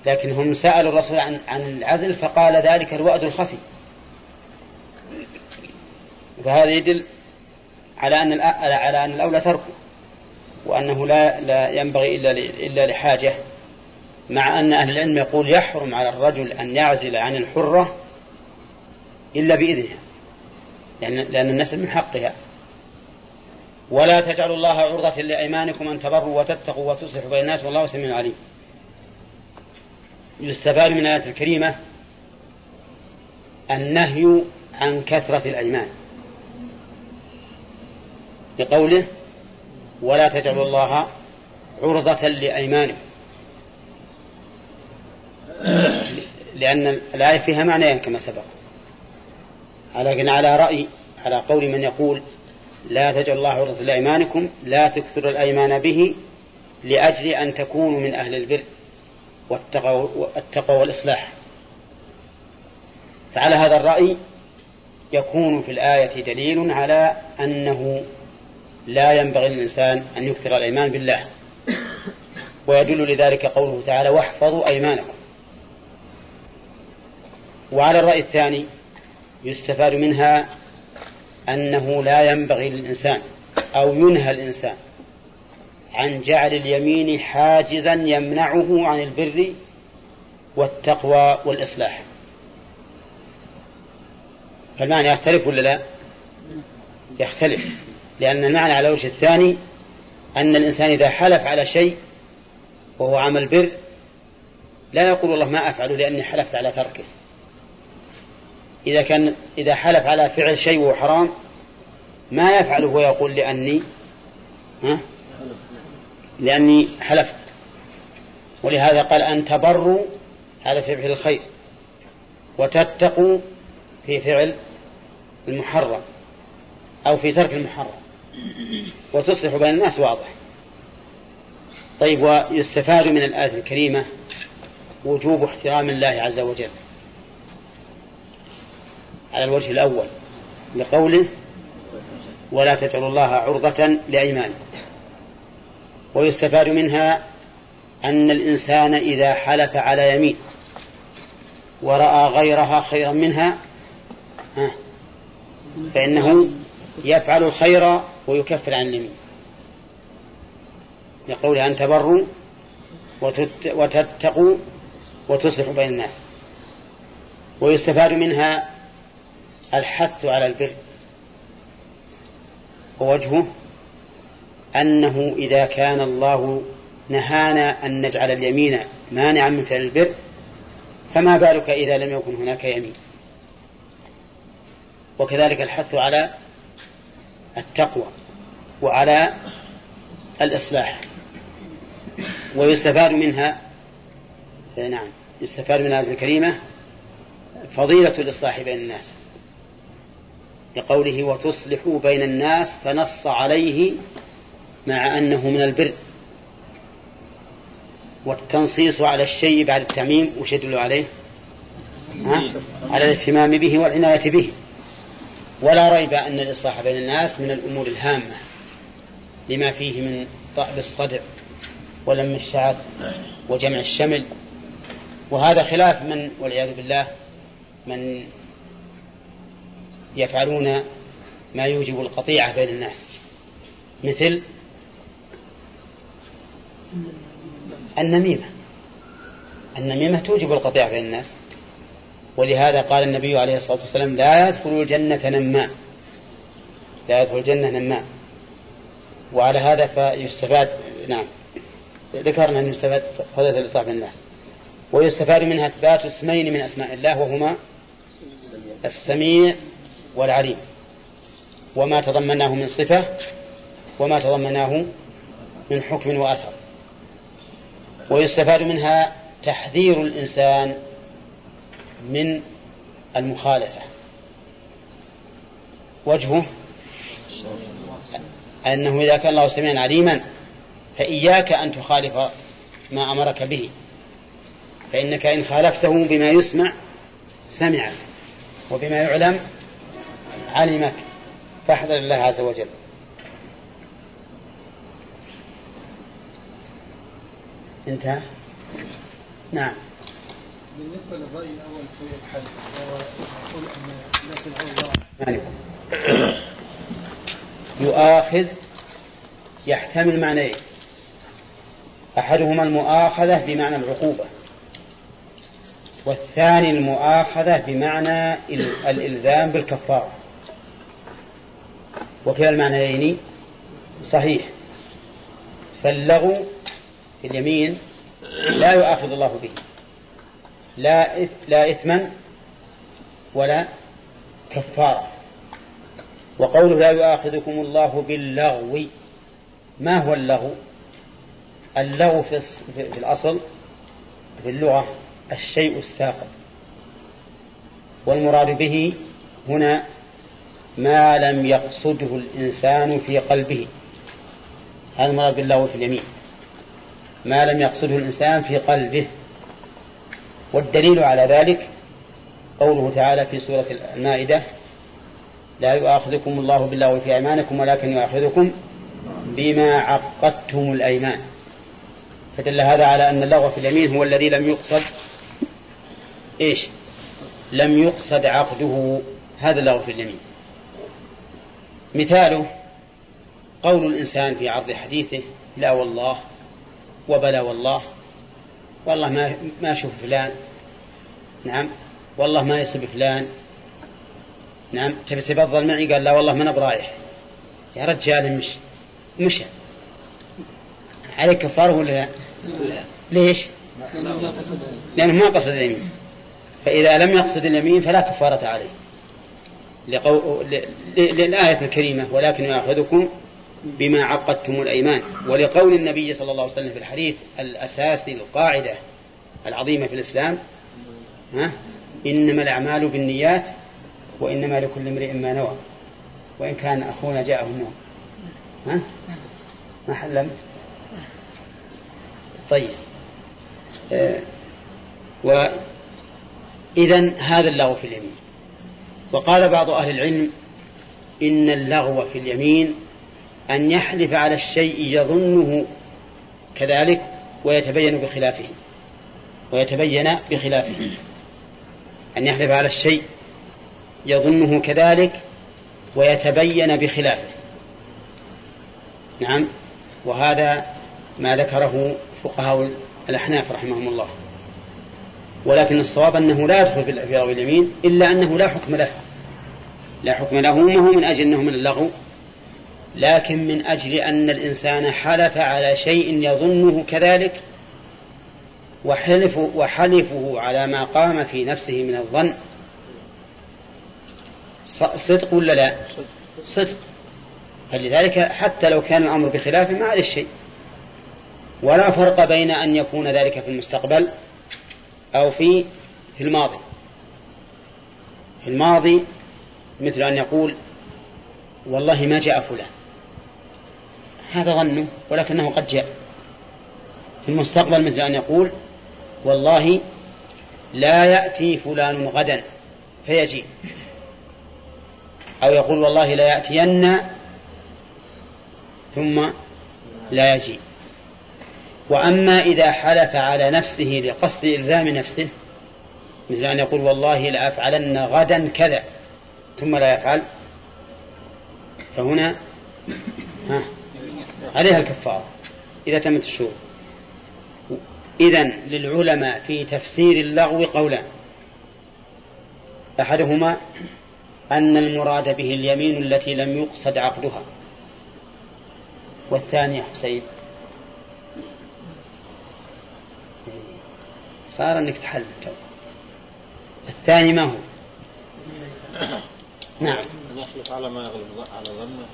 لكن هم سألوا الرسول عن عن العزل فقال ذلك الوأد الخفي. فهذا يدل على أن على أن الأولى تركه. وأنه لا لا ينبغي إلا إلا لحاجة مع أن أهل العلم يقول يحرم على الرجل أن يعزل عن الحرة إلا بإذنها لأن لأن النسل من حقها. ولا تجعلوا الله عرضة لأيمانكم أن تبروا وتتقوا وتصلحوا بين الناس والله سميع عليم. يستفاد من الآية الكريمة النهي عن كثرة الأيمان. لقوله ولا تجعلوا الله عرضة لأيمانكم. لأن الآية فيها معنيين كما سبق. لكن على رأي على قول من يقول لا تجعل الله عرضة لأيمانكم لا تكثر الأيمان به لأجل أن تكونوا من أهل البر والتقوى والإصلاح. فعلى هذا الرأي يكون في الآية دليل على أنه لا ينبغي للإنسان أن يكثر الأيمان بالله. ويدل لذلك قوله تعالى واحفظوا أيمانكم. وعلى الرأي الثاني يستفاد منها أنه لا ينبغي للإنسان أو ينهى الإنسان عن جعل اليمين حاجزا يمنعه عن البر والتقوى والإصلاح. فالمعنى يختلف ولا لا؟ يختلف. لأن المعنى على الوجه الثاني أن الإنسان إذا حلف على شيء وهو عمل بر لا يقول والله ما أفعله لأني حلفت على تركه. إذا كان إذا حلف على فعل شيء وهو حرام ما يفعله ويقول لأني ها؟ لأني حلفت. ولهذا قال أن تبروا هذا في فعل الخير. وتتقوا في فعل المحرم أو في ترك المحرم. وتصلح بين الناس واضح. طيب ويستفاد من الآية الكريمة وجوب احترام الله عز وجل. على الوجه الأول لقوله ولا تجعلوا الله عرضة لأيمانكم. ويستفاد منها أن الإنسان إذا حلف على يمين ورأى غيرها خيرا منها ها فإنه يفعل الخير ويكفر عن اليمين لقوله أن تبروا وتت- وتتقوا وتصلحوا بين الناس. ويستفاد منها الحث على البر. ووجهه أنه إذا كان الله نهانا أن نجعل اليمين مانعا من فعل البر فما بالك إذا لم يكن هناك يمين؟ وكذلك الحث على التقوى وعلى الإصلاح. ويستفاد منها نعم يستفاد من هذه الكريمة فضيلة الإصلاح بين الناس. لقوله وتصلحوا بين الناس فنص عليه مع أنه من البر. والتنصيص على الشيء بعد التعميم وش يدل عليه؟ ها؟ على الاهتمام به والعناية به. ولا ريب أن الإصلاح بين الناس من الأمور الهامة لما فيه من طأب الصدع ولم الشعث وجمع الشمل. وهذا خلاف من والعياذ بالله من يفعلون ما يوجب القطيعة بين الناس. مثل النميمة. النميمة توجب القطيعة بين الناس. ولهذا قال النبي عليه الصلاة والسلام لا يدخل الجنة نمام لا يدخل الجنة نمام وعلى هذا فيستفاد نعم. ذكرنا أن يستفاد فضيلة الإصلاح الناس. ويستفاد منها إثبات اسمين من أسماء الله وهما السميع والعليم. وما تضمناه من صفة وما تضمناه من حكم وأثر. ويستفاد منها تحذير الإنسان من المخالفة. وجهه أنه إذا كان الله سميعا عليما فإياك أن تخالف ما أمرك به. فإنك إن خالفته بما يسمع سمعك وبما يعلم علمك. فاحذر الله عز وجل. انتهى؟ نعم. بالنسبة للرأي الأول في الحل وهو يقول أن لكن الله. يعني يؤاخذ يحتمل معنيين. أحدهما المؤاخذة بمعنى العقوبة والثاني المؤاخذة بمعنى الإلزام بالكفارة. وكلا المعنيين صحيح. فاللغو في اليمين لا يؤاخذ الله به. لا لا إثما ولا كفارة وقوله لا يؤاخذكم الله باللغو. ما هو اللغو؟ اللغو في الأصل في اللغة الشيء الساقط. والمراد به هنا ما لم يقصده الإنسان في قلبه. هذا المراد باللغو في اليمين. ما لم يقصده الإنسان في قلبه. والدليل على ذلك قوله تعالى في سورة المائدة لا يؤاخذكم الله باللغو في أيمانكم ولكن يؤاخذكم بما عقدتم الأيمان. فدل هذا على أن اللغو في اليمين هو الذي لم يقصد إيش؟ لم يقصد عقده. هذا اللغو في اليمين. مثاله قول الإنسان في عرض حديثه لا والله وبلا والله. والله ما ما أشوف فلان. نعم. والله ما يسب فلان. نعم. تبي تفضل معي؟ قال لا والله ما أنا برايح يا رجال مش مشى عليك كفارة ولا لا؟ ليش؟ لأنه ما قصد اليمين. فإذا لم يقصد اليمين فلا كفارة عليه. لقو... للآية الكريمة ولكن يأخذكم بما عقدتم الأيمان. ولقول النبي صلى الله عليه وسلم في الحديث الأساسي القاعدة العظيمة في الإسلام ها؟ إنما الأعمال بالنيات وإنما لكل امرئ ما نوى. وإن كان أخونا جاءه النوم. ها؟ ما حلمت؟ طيب. آه وإذا هذا اللغو في اليمين. وقال بعض أهل العلم إن اللغو في اليمين أن يحلف على الشيء يظنه كذلك ويتبين بخلافه. ويتبين بخلافه. أن يحلف على الشيء يظنه كذلك ويتبين بخلافه. نعم. وهذا ما ذكره فقهاء الأحناف رحمهم الله. ولكن الصواب أنه لا يدخل في لغو اليمين إلا أنه لا حكم له. لا حكم له ما هو من أجل أنه من اللغو. لكن من أجل أن الإنسان حلف على شيء يظنه كذلك وحلف وحلفه على ما قام في نفسه من الظن. صدق ولا لا؟ صدق. فلذلك حتى لو كان الأمر بخلافه ما عليه شيء. ولا فرق بين أن يكون ذلك في المستقبل أو في في الماضي. في الماضي مثل أن يقول والله ما جاء فلان. هذا ظنه ولكنه قد جاء. في المستقبل مثل أن يقول والله لا يأتي فلان غدا. فيجي أو يقول والله لا يأتين ثم لا يجي. وأما إذا حلف على نفسه لقصد إلزام نفسه مثل أن يقول والله لأفعلن غدا كذا ثم لا يفعل فهنا ها عليها الكفارة. إذا تمت الشروط. إذا للعلماء في تفسير اللغو قولان أحدهما أن المراد به اليمين التي لم يقصد عقدها. والثاني حسين صار إنك تحل. الثاني ما هو؟ نعم. يحلف على ما يغلب على ظنه.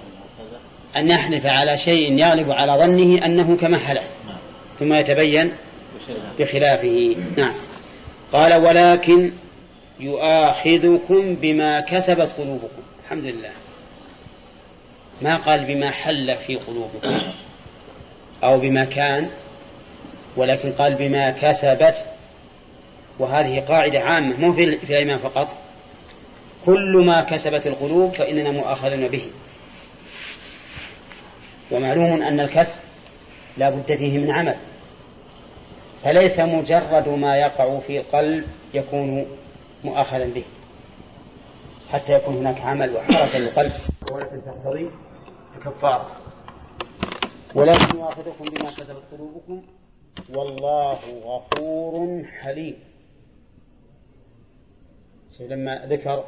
أن يحلف على شيء يغلب على ظنه أنه كما حلف ثم يتبين بخلاف. بخلافه. نعم. قال ولكن يؤاخذكم بما كسبت قلوبكم. الحمد لله. ما قال بما حل في قلوبكم؟ أو بما كان ولكن قال بما كسبت. وهذه قاعدة عامة مو في في الأيمان فقط. كل ما كسبت القلوب فإننا مؤاخذون به. ومعلوم أن الكسب لا بد فيه من عمل. فليس مجرد ما يقع في القلب يكون مؤاخذا به. حتى يكون هناك عمل وحركة للقلب. ولكن تقتضي الكفارة. ولكن يؤاخذكم بما كسبت قلوبكم. والله غفور حليم. لما ذكر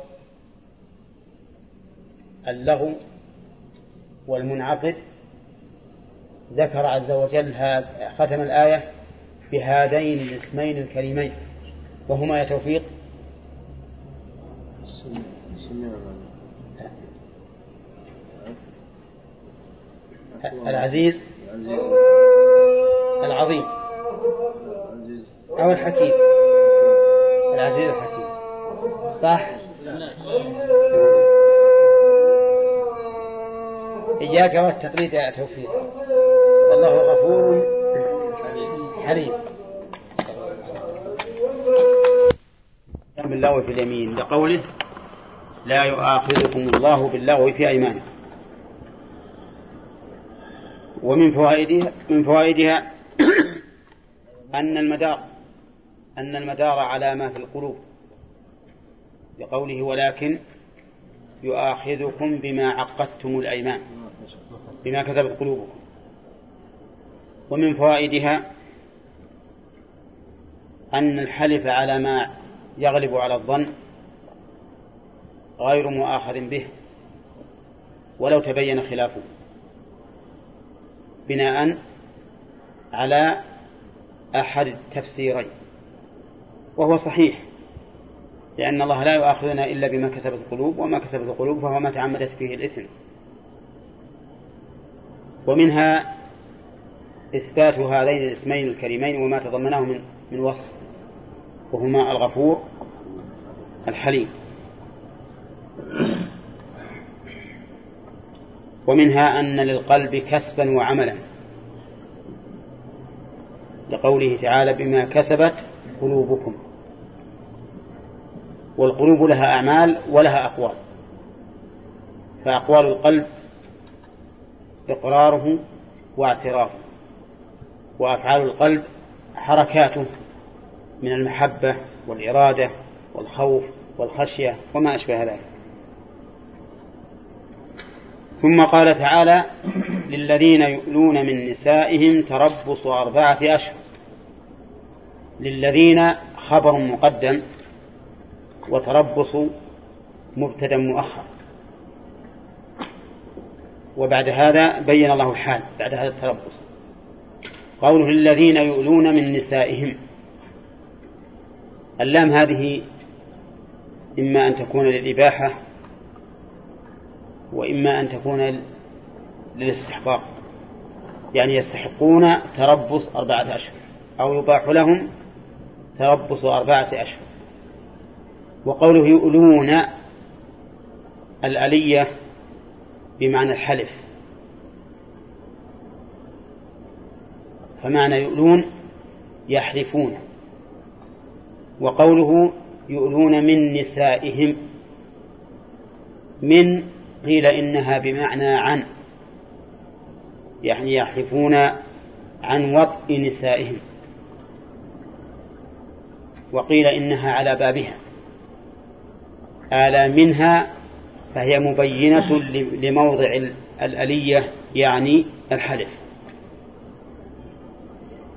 اللغو والمنعقد ذكر عز وجل ختم الآية بهذين الاسمين الكريمين وهما يا توفيق؟ العزيز؟ العظيم. أو الحكيم. العزيز الحكيم. صح؟ إياك والتقليد يا توفيق. والله غفور حليم. باللغو في اليمين. لقوله لا يؤاخذكم الله باللغو في أيمانكم. ومن فوائدها من فوائدها أن المدار أن المدار على ما في القلوب. لقوله ولكن يؤاخذكم بما عقدتم الأيمان. بما كتبت قلوبكم. ومن فوائدها أن الحلف على ما يغلب على الظن غير مؤاخذ به ولو تبين خلافه بناء على أحد التفسيرين وهو صحيح لأن الله لا يؤاخذنا إلا بما كسبت القلوب وما كسبت القلوب فهو ما تعمدت فيه الإثم. ومنها إثبات هذين الاسمين الكريمين وما تضمناه من من وصف وهما الغفور الحليم. ومنها أن للقلب كسبا وعملا لقوله تعالى بما كسبت قلوبكم والقلوب لها أعمال ولها أقوال فأقوال القلب إقراره واعترافه. وأفعال القلب حركاته من المحبة والإرادة والخوف والخشية وما أشبه ذلك. ثم قال تعالى للذين يؤلون من نسائهم تربص أربعة أشهر. للذين خبر مقدم وتربص مبتدا مؤخر. وبعد هذا بين الله الحال بعد هذا التربص. قوله للذين يؤلون من نسائهم. اللام هذه إما أن تكون للإباحة وإما أن تكون للاستحقاق. يعني يستحقون تربص أربعة أشهر أو يباح لهم تربص أربعة أشهر. وقوله يؤلون الألية بمعنى الحلف. فمعنى يؤلون يحلفون وقوله يؤلون من نسائهم من قيل إنها بمعنى عن يعني يحلفون عن وطء نسائهم وقيل إنها على بابها آلى منها فهي مبينة لموضع الألية يعني الحلف.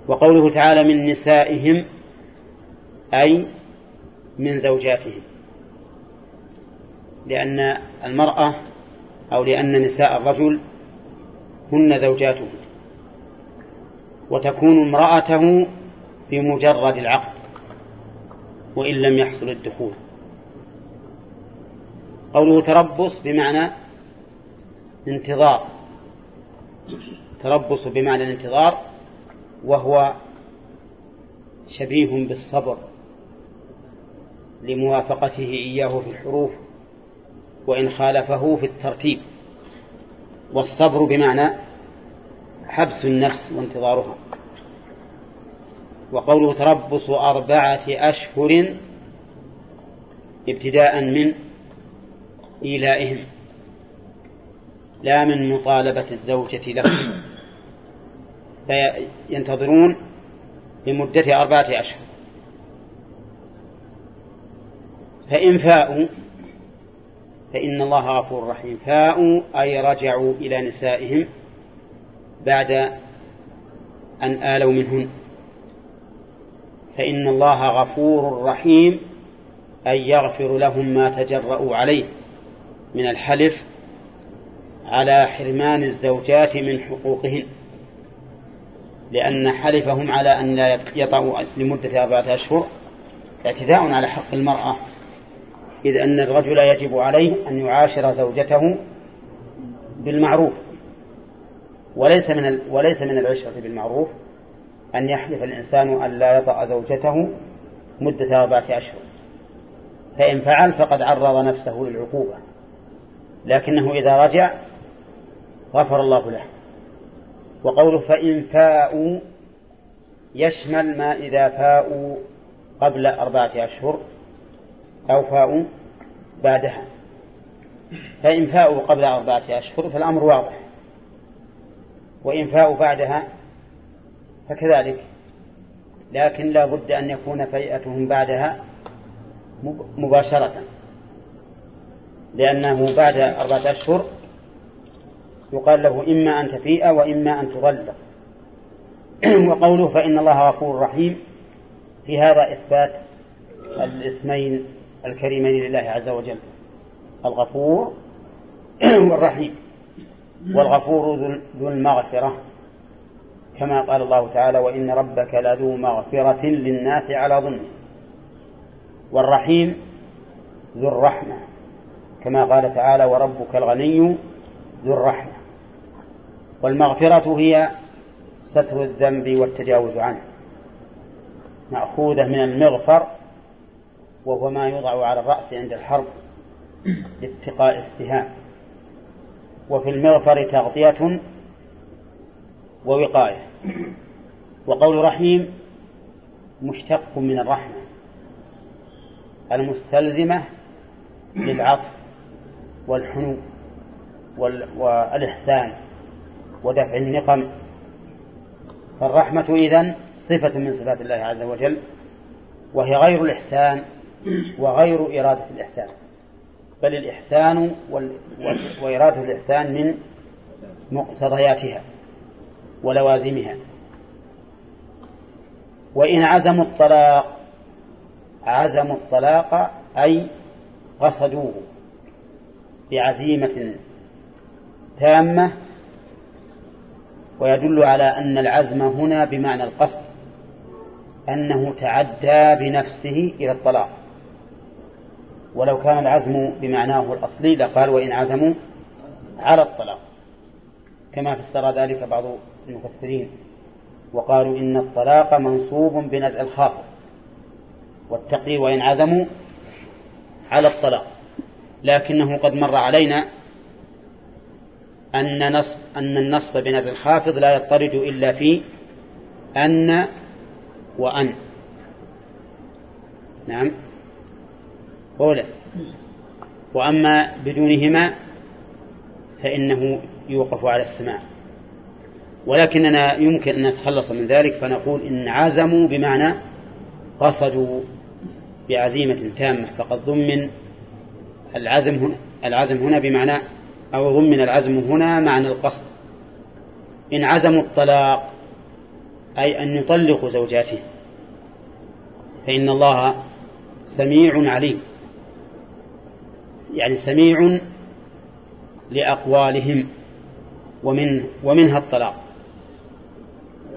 وقوله تعالى من نسائهم أي من زوجاتهم. لأن المرأة أو لأن نساء الرجل هن زوجاته وتكون امرأته بمجرد العقد وإن لم يحصل الدخول. قوله تربص بمعنى انتظار. تربص بمعنى الانتظار وهو شبيه بالصبر لموافقته إياه في الحروف وإن خالفه في الترتيب. والصبر بمعنى حبس النفس وانتظارها. وقوله تربص أربعة أشهر ابتداء من إيلائهم. لا من مطالبة الزوجة لهم. فينتظرون لمدة أربعة أشهر. فإن فاءوا فإن الله غفور رحيم. فاءوا أي رجعوا إلى نسائهم بعد أن آلوا منهن. فإن الله غفور رحيم أي يغفر لهم ما تجرؤوا عليه من الحلف على حرمان الزوجات من حقوقهن. لأن حلفهم على أن لا يطعوا لمدة أربعة أشهر اعتداء على حق المرأة إذ أن الرجل يجب عليه أن يعاشر زوجته بالمعروف وليس من وليس من العشرة بالمعروف أن يحلف الإنسان أن لا يطأ زوجته مدة أربعة أشهر. فإن فعل فقد عرض نفسه للعقوبة لكنه إذا رجع غفر الله له. وقوله فإن فاءوا يشمل ما إذا فاءوا قبل أربعة أشهر أو فاءوا بعدها. فإن فاءوا قبل أربعة أشهر فالأمر واضح. وإن فاءوا بعدها فكذلك. لكن لا بد أن يكون فيئتهم بعدها مباشرة. لأنه بعد أربعة أشهر يقال له إما أن تفيء وإما أن تغلق وقوله فإن الله غفور رحيم في هذا إثبات الاسمين الكريمين لله عز وجل الغفور والرحيم. والغفور ذو المغفرة كما قال الله تعالى وإن ربك لذو مغفرة للناس على ظلمه والرحيم ذو الرحمة كما قال تعالى وربك الغني ذو الرحمة. والمغفرة هي ستر الذنب والتجاوز عنه. مأخوذة من المغفر وهو ما يوضع على الرأس عند الحرب لاتقاء السهام. وفي المغفر تغطية ووقاية. وقول رحيم مشتق من الرحمة المستلزمة للعطف والحنو والإحسان. ودفع النقم. فالرحمة إذن صفة من صفات الله عز وجل وهي غير الإحسان وغير إرادة الإحسان. بل الإحسان وإرادة الإحسان من مقتضياتها ولوازمها. وإن عزموا الطلاق عزموا الطلاق أي قصدوه بعزيمة تامة ويدل على أن العزم هنا بمعنى القصد أنه تعدى بنفسه إلى الطلاق. ولو كان العزم بمعناه الأصلي لقال وإن عزموا على الطلاق. كما فسر ذلك بعض المفسرين وقالوا إن الطلاق منصوب بنزع الخاطر والتقي وإن عزموا على الطلاق. لكنه قد مر علينا أن نصب أن النصب بنزع الخافض لا يضطرد إلا في أن وأن. نعم. أولى وأما بدونهما فإنه يوقف على السماع ولكننا يمكن أن نتخلص من ذلك فنقول إن عزموا بمعنى قصدوا بعزيمة تامة. فقد ضمن العزم هنا العزم هنا بمعنى أو ضمن العزم هنا معنى القصد. إن عزموا الطلاق أي أن يطلقوا زوجاته. فإن الله سميع عليم. يعني سميع لأقوالهم ومن ومنها الطلاق.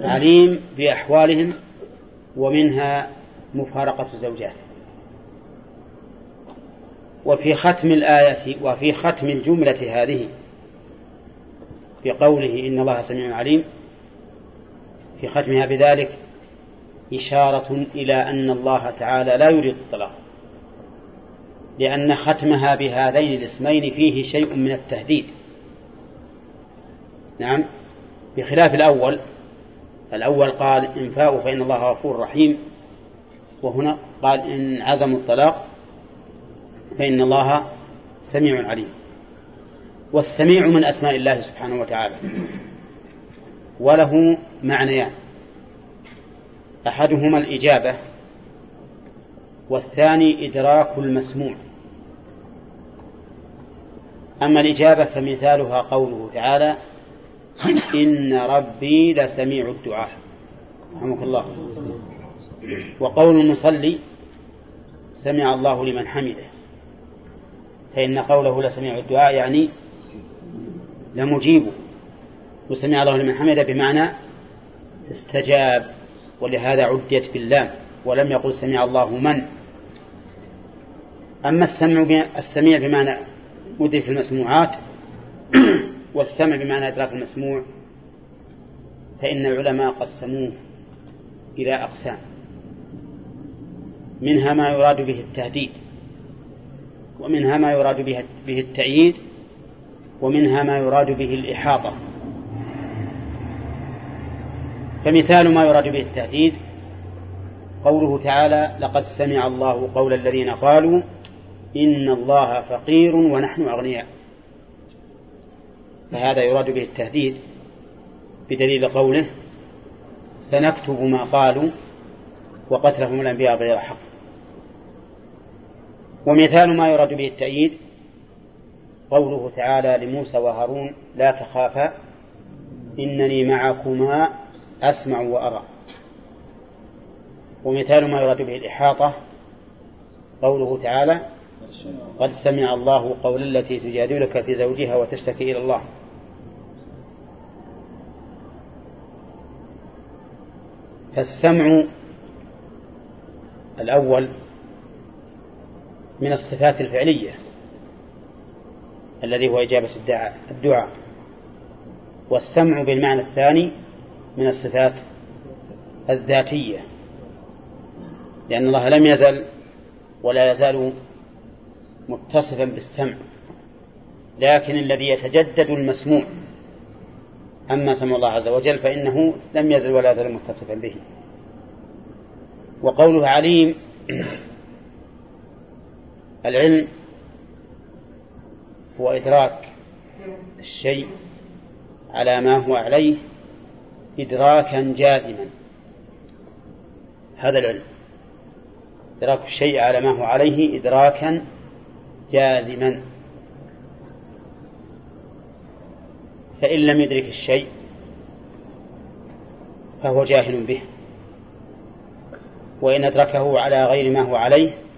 عليم بأحوالهم ومنها مفارقة الزوجات وفي ختم الآية وفي ختم الجملة هذه بقوله إن الله سميع عليم في ختمها بذلك إشارة إلى أن الله تعالى لا يريد الطلاق لأن ختمها بهذين الاسمين فيه شيء من التهديد. نعم بخلاف الأول الأول قال إن فاءوا فإن الله غفور رحيم وهنا قال إن عزموا الطلاق فإن الله سميع عليم. والسميع من أسماء الله سبحانه وتعالى. وله معنيان. أحدهما الإجابة والثاني إدراك المسموع. أما الإجابة فمثالها قوله تعالى إن ربي لسميع الدعاء. رحمك الله. وقول المصلي سمع الله لمن حمده. فإن قوله لسميع الدعاء يعني لمجيبه. وسمع الله لمن حمده بمعنى استجاب ولهذا عديت باللام ولم يقل سمع الله من. أما السمع السميع بمعنى مدرك المسموعات والسمع بمعنى إدراك المسموع فإن العلماء قسموه إلى أقسام. منها ما يراد به التهديد. ومنها ما يراد به التأييد ومنها ما يراد به الإحاطة. فمثال ما يراد به التهديد قوله تعالى لقد سمع الله قول الذين قالوا إن الله فقير ونحن أغنياء. فهذا يراد به التهديد بدليل قوله سنكتب ما قالوا وقتلهم الأنبياء بغير حق. ومثال ما يراد به التأييد قوله تعالى لموسى وهارون لا تخافا إنني معكما أسمع وأرى. ومثال ما يراد به الإحاطة قوله تعالى قد سمع الله قول التي تجادلك في زوجها وتشتكي إلى الله. فالسمع الأول من الصفات الفعلية الذي هو إجابة الدعاء والسمع بالمعنى الثاني من الصفات الذاتية. لأن الله لم يزل ولا يزال متصفا بالسمع. لكن الذي يتجدد المسموع. أما سمع الله عز وجل فإنه لم يزل ولا يزال متصفا به. وقوله عليم العلم هو إدراك الشيء على ما هو عليه إدراكا جازما. هذا العلم. إدراك الشيء على ما هو عليه إدراكا جازما. فإن لم يدرك الشيء فهو جاهل به. وإن أدركه على غير ما هو عليه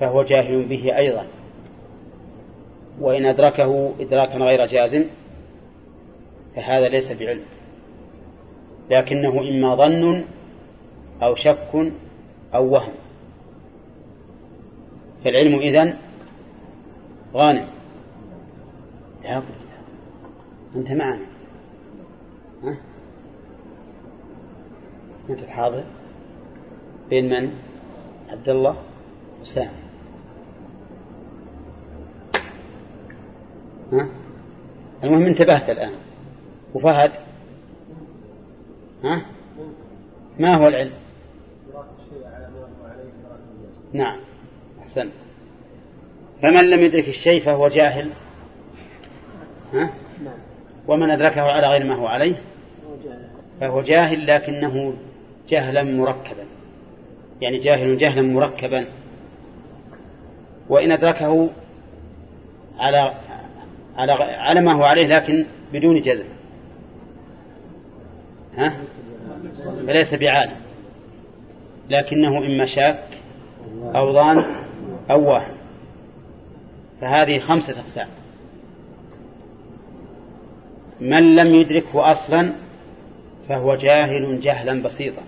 فهو جاهل به أيضا. وإن أدركه إدراكا غير جازم فهذا ليس بعلم. لكنه إما ظن أو شك أو وهم. فالعلم إذن غانم. لا أنت معنا. ها؟ أنت حاضر بين من؟ عبد الله وسام. ها؟ المهم انتبهت الآن. وفهد؟ ها؟ ما هو العلم؟ نعم أحسن. فمن لم يدرك الشيء فهو جاهل. ها؟ ومن أدركه على غير ما هو عليه فهو جاهل لكنه جهلا مركبا. يعني جاهل جهلا مركبا. وإن أدركه على على على ما هو عليه لكن بدون جزم ها؟ فليس بعالم. لكنه إما شاك أو ظان أو واهم فهذه خمسة أقسام. من لم يدركه أصلا فهو جاهل جهلا بسيطا.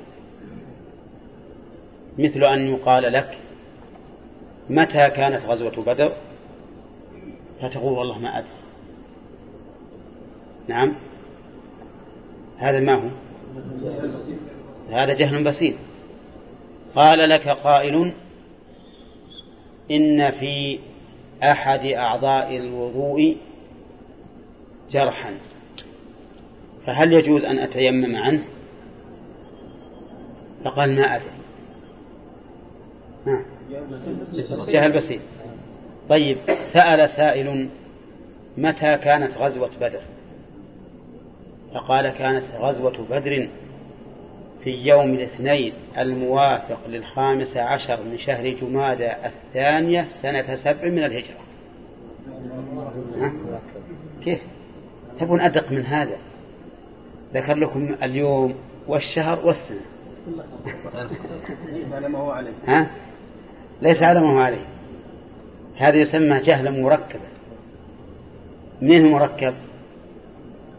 مثل أن يقال لك متى كانت غزوة بدر؟ فتقول والله ما أدري. نعم. هذا ما هو؟ هذا جهل بسيط. قال لك قائل إن في أحد أعضاء الوضوء جرحا. فهل يجوز أن أتيمم عنه؟ فقال ما أدري. نعم. جهل بسيط. طيب سأل سائل متى كانت غزوة بدر؟ فقال كانت غزوة بدر في يوم الاثنين الموافق للخامس عشر من شهر جمادى الثانية سنة سبع من الهجرة؟ كيف؟ تبون أدق من هذا؟ ذكر لكم اليوم والشهر والسنة. ها؟ ليس على ما هو عليه. هذا يسمى جهلا مركبا منين مركب؟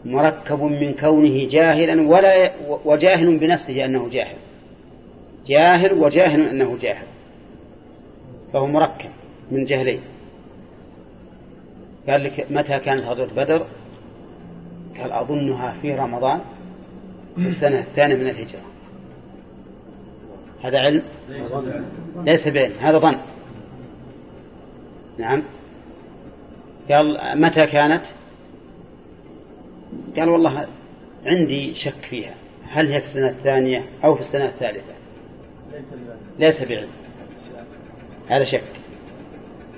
مركب من كونه جاهلا ولا وجاهل بنفسه أنه جاهل. جاهل وجاهل أنه جاهل. فهو مركب من جهلين. قال لك متى كانت غزوة بدر؟ قال أظنها في رمضان في السنة الثانية من الهجرة. هذا علم؟ ليس بعلم هذا ظن. نعم. قال متى كانت؟ قال والله عندي شك فيها. هل هي في السنة الثانية أو في السنة الثالثة؟ ليس بعلم. هذا شك.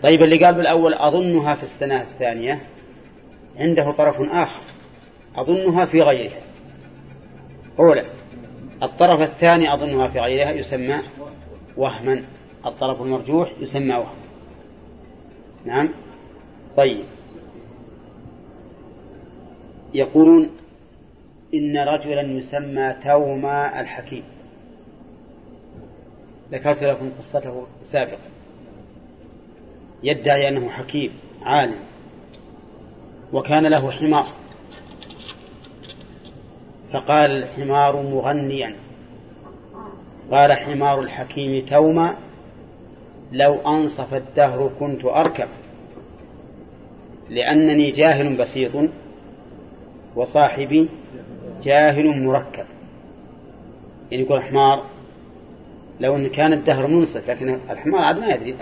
طيب اللي قال بالأول أظنها في السنة الثانية عنده طرف آخر. أظنها في غيرها. أولى الطرف الثاني أظنها في غيرها يسمى وهما. الطرف المرجوح يسمى وهم نعم؟ طيب. يقولون إن رجلا يسمى توما الحكيم. ذكرت لكم قصته سابقا. يدعي أنه حكيم عالم وكان له حمار. فقال الحمار مغنيا. قال حمار الحكيم توما لو أنصف الدهر كنت أركب لأنني جاهل بسيط. وصاحبي جاهل مركب. يعني يقول حمار لو أن كان الدهر منصف لكن الحمار عاد ما يدري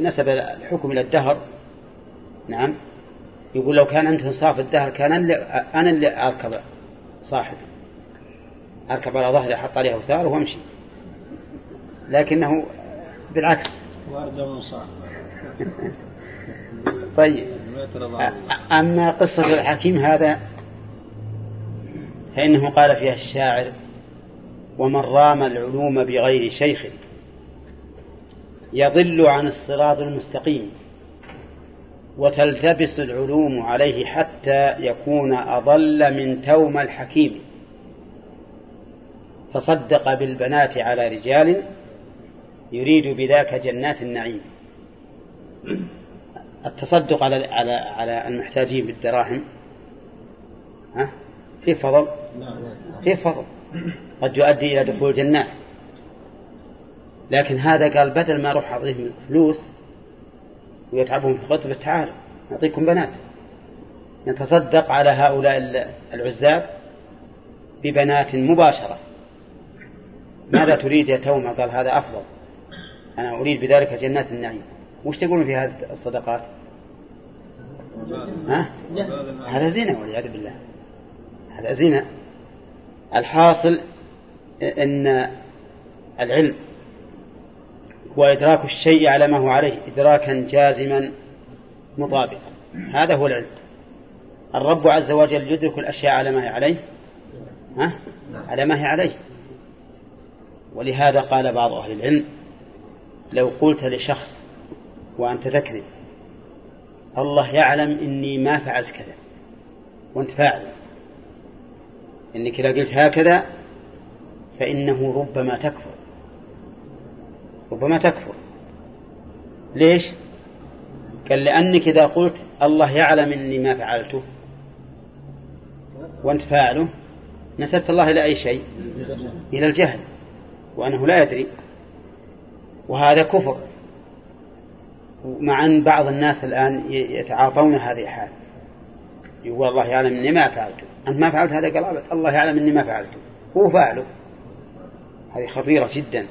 نسب الحكم إلى الدهر. نعم. يقول لو كان عنده انصاف الدهر كان أنا اللي أركب صاحبي أركب على ظهري أحط عليه أوثار وأمشي. لكنه بالعكس. طيب. أما قصة الحكيم هذا فإنه قال فيها الشاعر ومن رام العلوم بغير شيخ يضل عن الصراط المستقيم وتلتبس العلوم عليه حتى يكون أضل من توم الحكيم تصدق بالبنات على رجال يريد بذاك جنات النعيم. التصدق على على على المحتاجين بالدراهم ها؟ في فضل. في فضل قد يؤدي إلى دخول الجنات لكن هذا قال بدل ما أروح أعطيهم فلوس ويتعبهم في خطبة تعالوا نعطيكم بنات. نتصدق على هؤلاء العزاب ببنات مباشرة. ماذا تريد يا توما قال هذا أفضل. أنا أريد بذلك جنات النعيم. وش تقولون في هذه الصدقات؟ ها؟ هذا زنا والعياذ بالله. هذا زنا. الحاصل أن العلم هو إدراك الشيء على ما هو عليه إدراكا جازما مطابقا. هذا هو العلم. الرب عز وجل يدرك الأشياء على ما هي عليه ها؟ على ما هي عليه. ولهذا قال بعض أهل العلم لو قلت لشخص وأنت تكذب الله يعلم إني ما فعلت كذا وأنت فاعل. إنك إذا قلت هكذا فإنه ربما تكفر. ربما تكفر. ليش؟ قال لأنك إذا قلت الله يعلم إني ما فعلته وأنت فاعله نسبت الله إلى أي شيء؟ إلى الجهل وأنه لا يدري. وهذا كفر. مع أن بعض الناس الآن يتعاطون هذه الحال يقول الله يعلم إني ما فعلته أنت ما فعلت هذا قال الله يعلم إني ما فعلته هو فاعله هذه خطيرة جدا.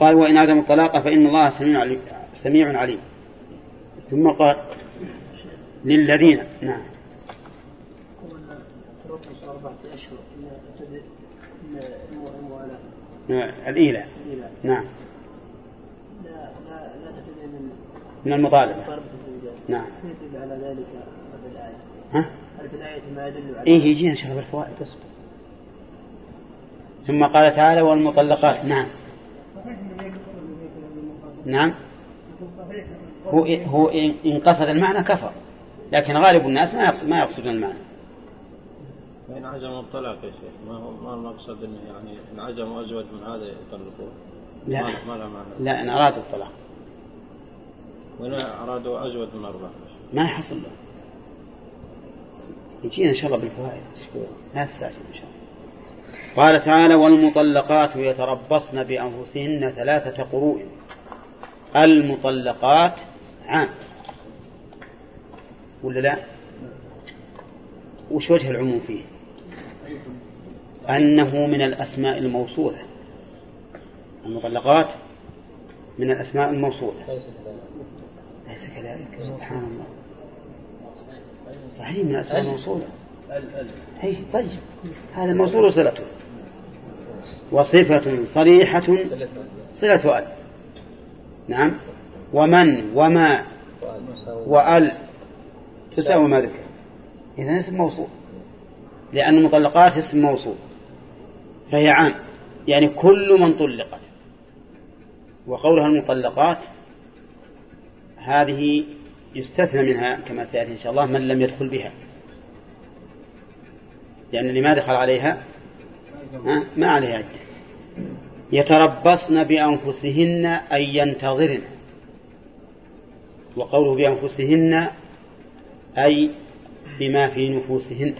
قال وإن عدم الطلاق فإن الله سميع عليم, سميع عليم. ثم قال للذين نعم. الإيلاء. نعم. لا لا لا من من المطالبة. نعم. على ذلك؟ ها؟ ما يدل على إيه يجينا شغل الفوائد اصبر ثم قال تعالى والمطلقات نعم. نعم. هو هو إن قصد المعنى كفر لكن غالب الناس ما يقصد ما يقصدون المعنى. وإن عزم الطلاق يا شيخ؟ ما هو ما المقصد إنه يعني إن عزموا أزود من هذا يطلقوه لا. ما له معنى. لا إن أرادوا الطلاق. وإن أرادوا أزود من أربعة. ما يحصل له يجينا إن شاء الله بالفوائد لا تستعجل إن شاء الله. قال تعالى والمطلقات يتربصن بأنفسهن ثلاثة قروء. المطلقات عام. ولا لا؟ وش وجه العموم فيه؟ أنه من الأسماء الموصولة. المطلقات من الأسماء الموصولة. ليس كذلك. سبحان الله. صحيح من الأسماء الموصولة أي طيب. هذا موصول صلته وصفة صريحة. صلة أل نعم. ومن وما وأل. تساوي ما ذكر. إذا اسم موصول. لأن المطلقات اسم موصول. فهي عام. يعني كل من طلقت. وقولها المطلقات هذه يستثنى منها كما سيأتي إن شاء الله من لم يدخل بها. لأن اللي ما دخل عليها ما عليها عدة. يتربصن بأنفسهن أي ينتظرن. وقوله بأنفسهن أي بما في نفوسهن.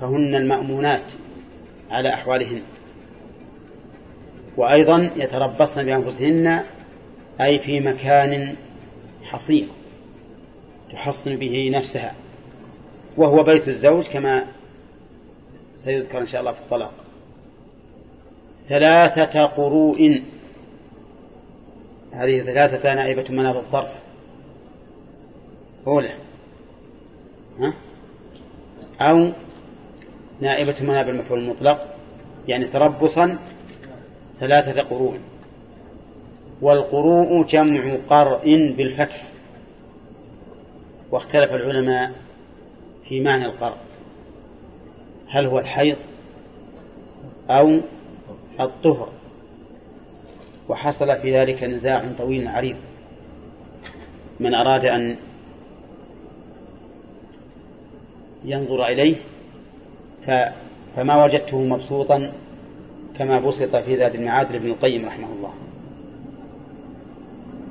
فهن المأمونات على أحوالهن. وأيضا يتربصن بأنفسهن أي في مكان حصين تحصن به نفسها. وهو بيت الزوج كما سيذكر إن شاء الله في الطلاق. ثلاثة قروء. هذه ثلاثة نائبة مناب الظرف. أولى. ها؟ أو نائبة مناب المفعول المطلق. يعني تربصا ثلاثة قروء. والقروء جمع قرء بالفتح. واختلف العلماء في معنى القرء. هل هو الحيض أو الطهر؟ وحصل في ذلك نزاع طويل عريض. من أراد أن ينظر إليه فما وجدته مبسوطا كما بسط في زاد المعاد لابن القيم رحمه الله.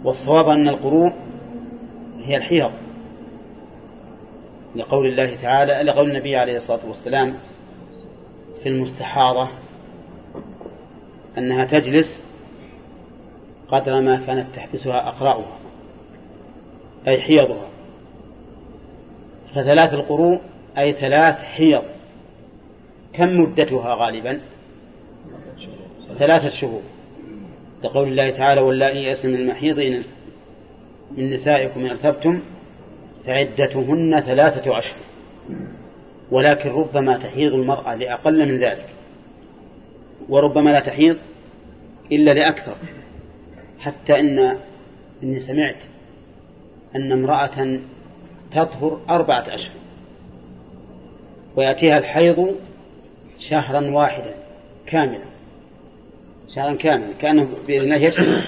والصواب أن القروء هي الحيض. لقول الله تعالى لقول النبي عليه الصلاة والسلام في المستحاضة أنها تجلس قدر ما كانت تحبسها أقرأها أي حيضها. فثلاث القروء أي ثلاث حيض. كم مدتها غالبا؟ ثلاثة شهور. لقول الله تعالى واللائي يئسن من المحيض من نسائكم إن أرتبتم فعدتهن ثلاثة أشهر. ولكن ربما تحيض المرأة لأقل من ذلك. وربما لا تحيض إلا لأكثر. حتى إن إني سمعت أن امرأة تطهر أربعة أشهر. ويأتيها الحيض شهرا واحدا كاملا. شهرا كاملا كأنه بإذن الله يشهر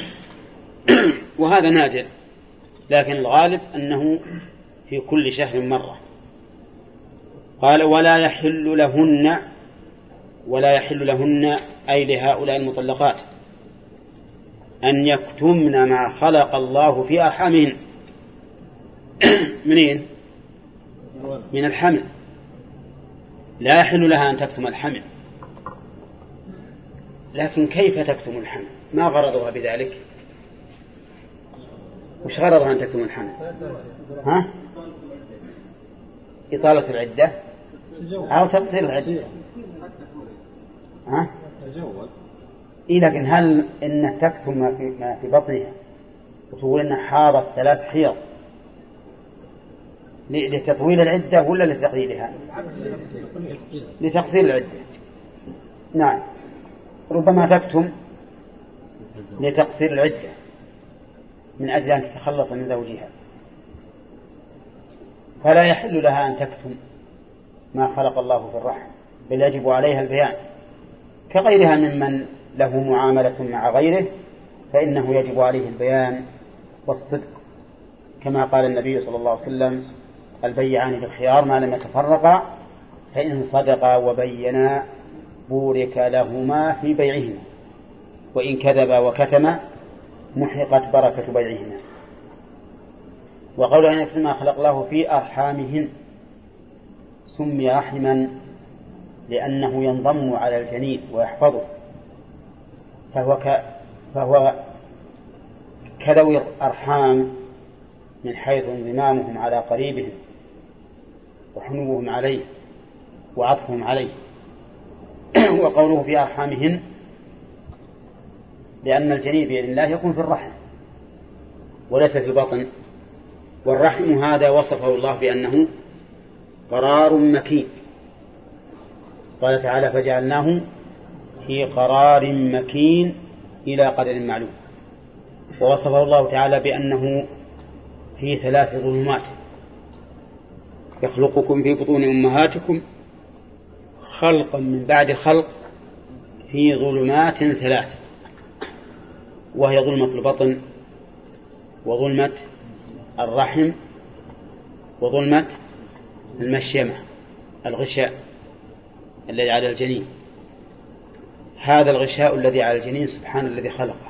وهذا نادر لكن الغالب أنه في كل شهر مرة. قال ولا يحل لهن ولا يحل لهن أي لهؤلاء المطلقات أن يكتمن ما خلق الله في أرحامهن. منين؟ من الحمل. لا يحل لها أن تكتم الحمل. لكن كيف تكتم الحمل؟ ما غرضها بذلك؟ وش غرضها أن تكتم الحمل؟ ها؟ إطالة العدة؟ أو تقصير العدة؟ ها؟ إيه لكن هل إن تكتم ما في, ما في بطنها؟ وتقول إنها حاضت ثلاث حيض. لتطويل العدة ولا لتقليلها لتقصير العدة. نعم. ربما تكتم لتقصير العدة من أجل أن تتخلص من زوجها. فلا يحل لها أن تكتم ما خلق الله في الرحم بل يجب عليها البيان. كغيرها ممن له معاملة مع غيره فإنه يجب عليه البيان والصدق. كما قال النبي صلى الله عليه وسلم البيعان بالخيار ما لم يتفرقا فإن صدقا وبينا بورك لهما في بيعهما. وإن كذبا وكتما محقت بركة بيعهما. وقول أن ما خلق الله في أرحامهن. سمي رحما لأنه ينضم على الجنين ويحفظه. فهو ك فهو كذوي الأرحام من حيث انضمامهم على قريبهم وحنوهم عليه وعطفهم عليه. وقوله في أرحامهن لأن الجنين بإذن الله يكون في الرحم وليس في البطن. والرحم هذا وصفه الله بأنه قرار مكين. قال تعالى فجعلناه في قرار مكين إلى قدر معلوم. ووصفه الله تعالى بأنه في ثلاث ظلمات. يخلقكم في بطون أمهاتكم خلقا من بعد خلق في ظلمات ثلاث وهي ظلمة البطن وظلمة الرحم وظلمة المشيمة الغشاء الذي على الجنين. هذا الغشاء الذي على الجنين سبحان الذي خلقه.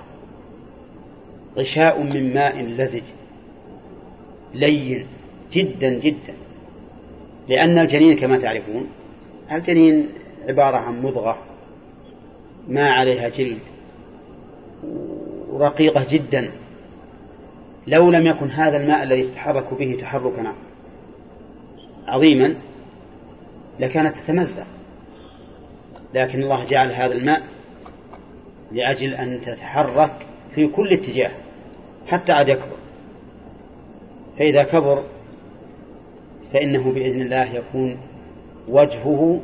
غشاء من ماء لزج لين جدا جدا لأن الجنين كما تعرفون الجنين عبارة عن مضغة ما عليها جلد رقيقة جدا. لو لم يكن هذا الماء الذي يتحرك به تحركا عظيما لكانت تتمزق. لكن الله جعل هذا الماء لأجل أن تتحرك في كل اتجاه حتى عاد يكبر. فإذا كبر فإنه بإذن الله يكون وجهه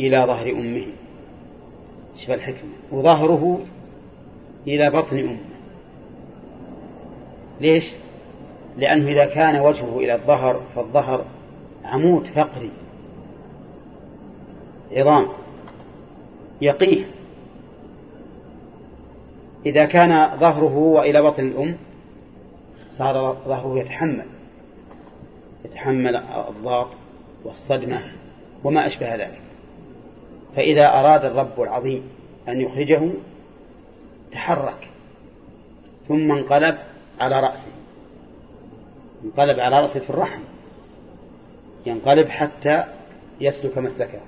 إلى ظهر أمه. شوف الحكمة. وظهره إلى بطن أمه. ليش؟ لأنه إذا كان وجهه إلى الظهر فالظهر عمود فقري. عظام. يقيه إذا كان ظهره وإلى بطن الأم صار ظهره يتحمل. يتحمل الضغط والصدمة. وما أشبه ذلك. فإذا أراد الرب العظيم أن يخرجه تحرك ثم انقلب على رأسه. انقلب على رأسه في الرحم. ينقلب حتى يسلك مسلكه.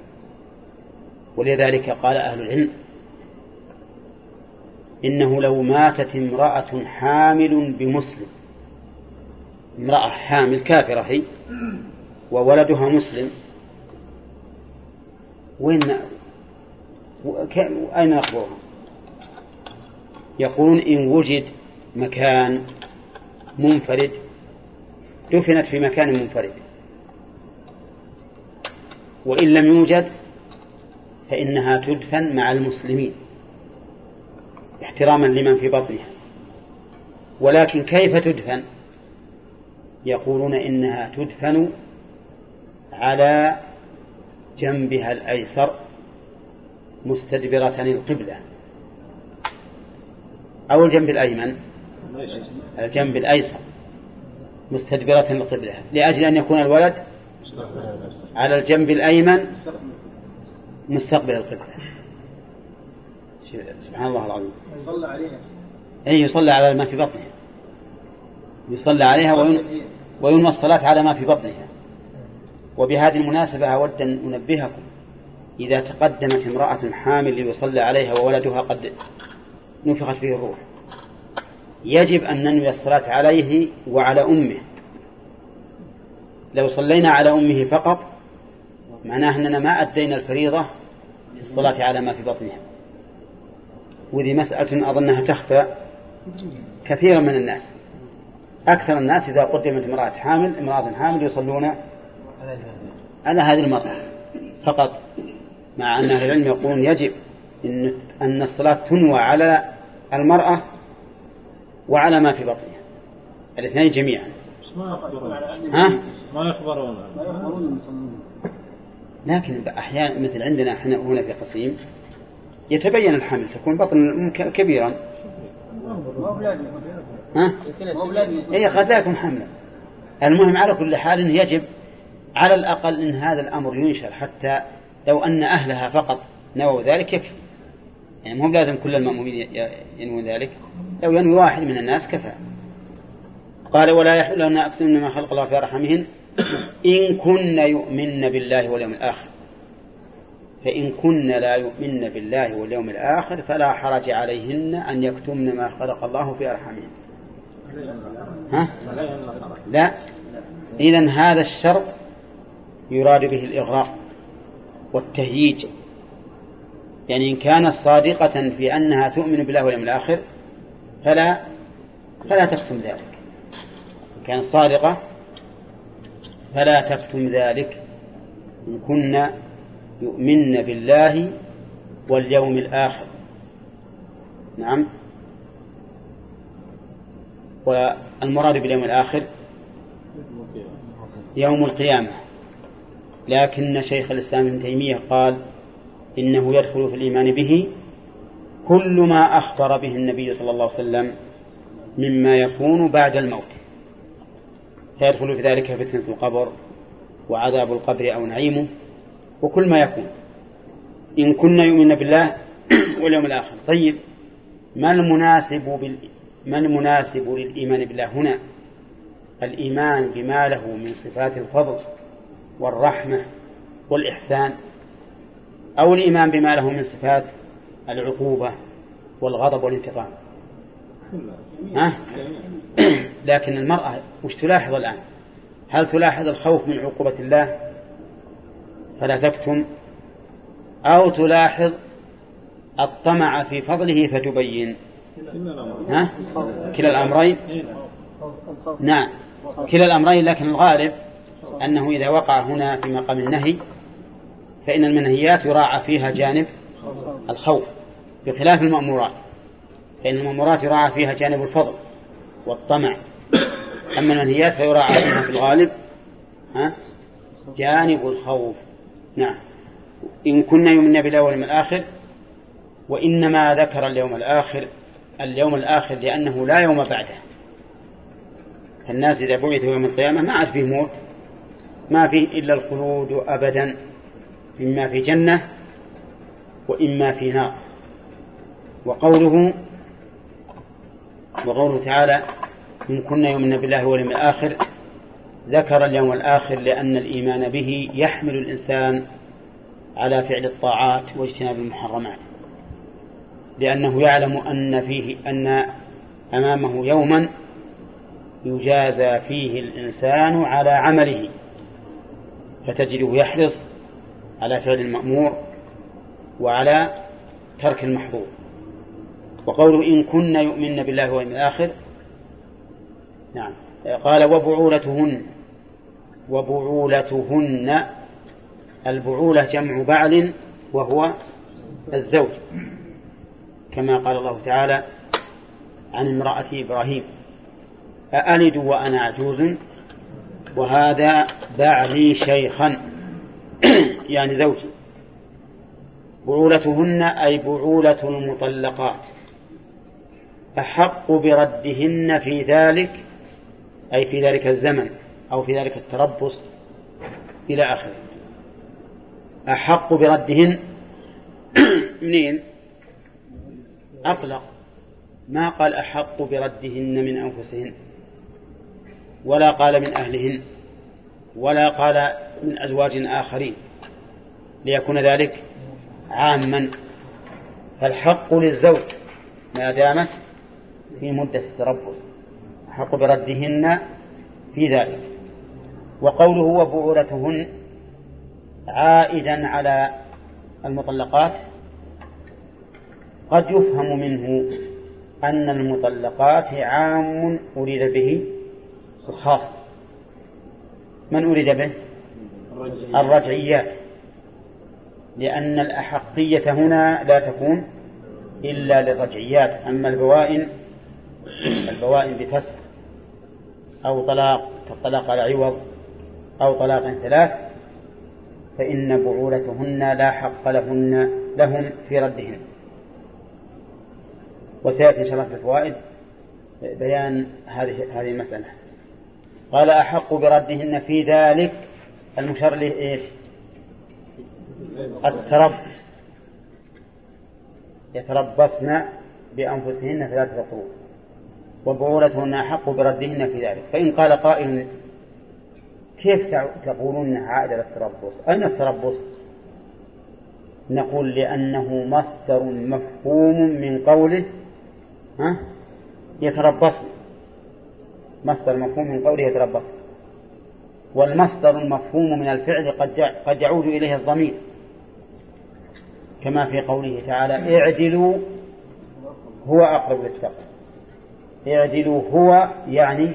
ولذلك قال أهل العلم إنه لو ماتت امرأة حامل بمسلم امرأة حامل كافرة هي وولدها مسلم وين أين نقبرها يقولون إن وجد مكان منفرد دفنت في مكان منفرد. وإن لم يوجد فإنها تدفن مع المسلمين احتراما لمن في بطنها. ولكن كيف تدفن؟ يقولون إنها تدفن على جنبها الأيسر مستدبرة القبلة أو الجنب الأيمن؟ الجنب الأيسر مستدبرة القبلة لأجل أن يكون الولد على الجنب الأيمن مستقبل القبلة. سبحان الله العظيم. صلى عليها. أي يصلى على ما في بطنها. يصلى عليها وين وينوى الصلاة على ما في بطنها. وبهذه المناسبة أود أن أنبهكم إذا تقدمت امرأة حامل ليصلى عليها وولدها قد نفخت فيه الروح. يجب أن ننوي الصلاة عليه وعلى أمه. لو صلينا على أمه فقط معناه أننا ما أدينا الفريضة في الصلاة على ما في بطنها. وذي مسألة أظنها تخفى كثيرا من الناس. أكثر الناس إذا قدمت امرأة حامل امرأة حامل يصلون على هذه المرأة. فقط مع أن أهل العلم يقولون يجب إن أن الصلاة تنوى على المرأة وعلى ما في بطنها. الاثنين جميعا. ما يخبرون ها؟ ما يخبرون لكن أحيانا مثل عندنا إحنا هنا في قصيم يتبين الحمل تكون بطن كبيرا. ها؟ إيه قد لا يكون حملا. المهم على كل حال يجب على الأقل إن هذا الأمر ينشر حتى لو أن أهلها فقط نووا ذلك يكفي. يعني مو لازم كل المأمومين ينوون ذلك. لو ينوي واحد من الناس كفى. قال ولا يحل لهن أكتمن ما خلق الله في أرحامهن إن كن يؤمن بالله واليوم الآخر. فإن كن لا يؤمن بالله واليوم الآخر فلا حرج عليهن أن يكتمن ما خلق الله في أرحامهن. ها؟ لا. إذا هذا الشرط يراد به الإغراء والتهييج. يعني إن كانت صادقة في أنها تؤمن بالله واليوم الآخر فلا فلا تكتم ذلك. إن كانت صادقة فلا تكتم ذلك. إن كن يؤمن بالله واليوم الآخر. نعم. والمراد باليوم الآخر يوم القيامة. لكن شيخ الإسلام ابن تيمية قال إنه يدخل في الإيمان به كل ما أخبر به النبي صلى الله عليه وسلم مما يكون بعد الموت. فيدخل في ذلك فتنة القبر وعذاب القبر أو نعيمه وكل ما يكون. إن كنا يؤمن بالله واليوم الآخر. طيب ما المناسب بال... ما المناسب للإيمان بالله هنا؟ الإيمان بما له من صفات الفضل والرحمة والإحسان أو الإيمان بما له من صفات العقوبة والغضب والانتقام. ها؟ لكن المرأة وش تلاحظ الآن؟ هل تلاحظ الخوف من عقوبة الله؟ فلا تكتم. أو تلاحظ الطمع في فضله فتبين. ها؟ كلا الأمرين؟ نعم. كلا الأمرين لكن الغالب أنه إذا وقع هنا في مقام النهي فإن المنهيات يراعى فيها جانب الخوف بخلاف المأمورات. فإن المأمورات يراعى فيها جانب الفضل والطمع. أما المنهيات فيراعى فيها في الغالب ها جانب الخوف. نعم. إن كنا يؤمن بالله واليوم الآخر وإنما ذكر اليوم الآخر اليوم الآخر لأنه لا يوم بعده. الناس إذا بعثوا يوم القيامة ما عاد فيه موت. ما فيه إلا الخلود أبدا إما في جنة وإما في نار. وقوله وقوله تعالى إن كنا يؤمن بالله واليوم الآخر ذكر اليوم الآخر لأن الإيمان به يحمل الإنسان على فعل الطاعات واجتناب المحرمات. لأنه يعلم أن فيه أن أمامه يوما يجازى فيه الإنسان على عمله. فتجده يحرص على فعل المأمور وعلى ترك المحظور. وقوله إن كنا يؤمن بالله واليوم الآخر نعم قال وبعولتهن وبعولتهن البعولة جمع بعل وهو الزوج كما قال الله تعالى عن امرأة إبراهيم أألد وأنا عجوز؟ وهذا بعلي شيخا يعني زوجي. بعولتهن أي بعولة المطلقات. أحق بردهن في ذلك أي في ذلك الزمن أو في ذلك التربص إلى آخره. أحق بردهن منين؟ أطلق. ما قال أحق بردهن من أنفسهن؟ ولا قال من أهلهن ولا قال من أزواج آخرين ليكون ذلك عاما. فالحق للزوج ما دامت في مدة التربص حق بردهن في ذلك. وقوله وبعولتهن عائدا على المطلقات قد يفهم منه أن المطلقات عام أريد به الخاص. من أريد به؟ الرجعيات. لأن الأحقية هنا لا تكون إلا للرجعيات أما البوائن البوائن بفسخ أو طلاق كالطلاق على عوض أو طلاق ثلاث فإن بعولتهن لا حق لهن لهم في ردهن. وسيأتي إن شاء الله في الفوائد بيان هذه هذه المسألة. قال أحق بردهن في ذلك المشار له إيش؟ التربص يتربصن بأنفسهن ثلاثة قروء وبعولتهن أحق بردهن في ذلك. فإن قال قائل كيف تقولون عائد التربص أين التربص؟ نقول لأنه مصدر مفهوم من قوله ها؟ يتربصن. مصدر مفهوم من قوله يتربصن والمصدر المفهوم من الفعل قد قد يعود إليه الضمير. كما في قوله تعالى اعدلوا هو أقرب للتقوى. اعدلوا هو يعني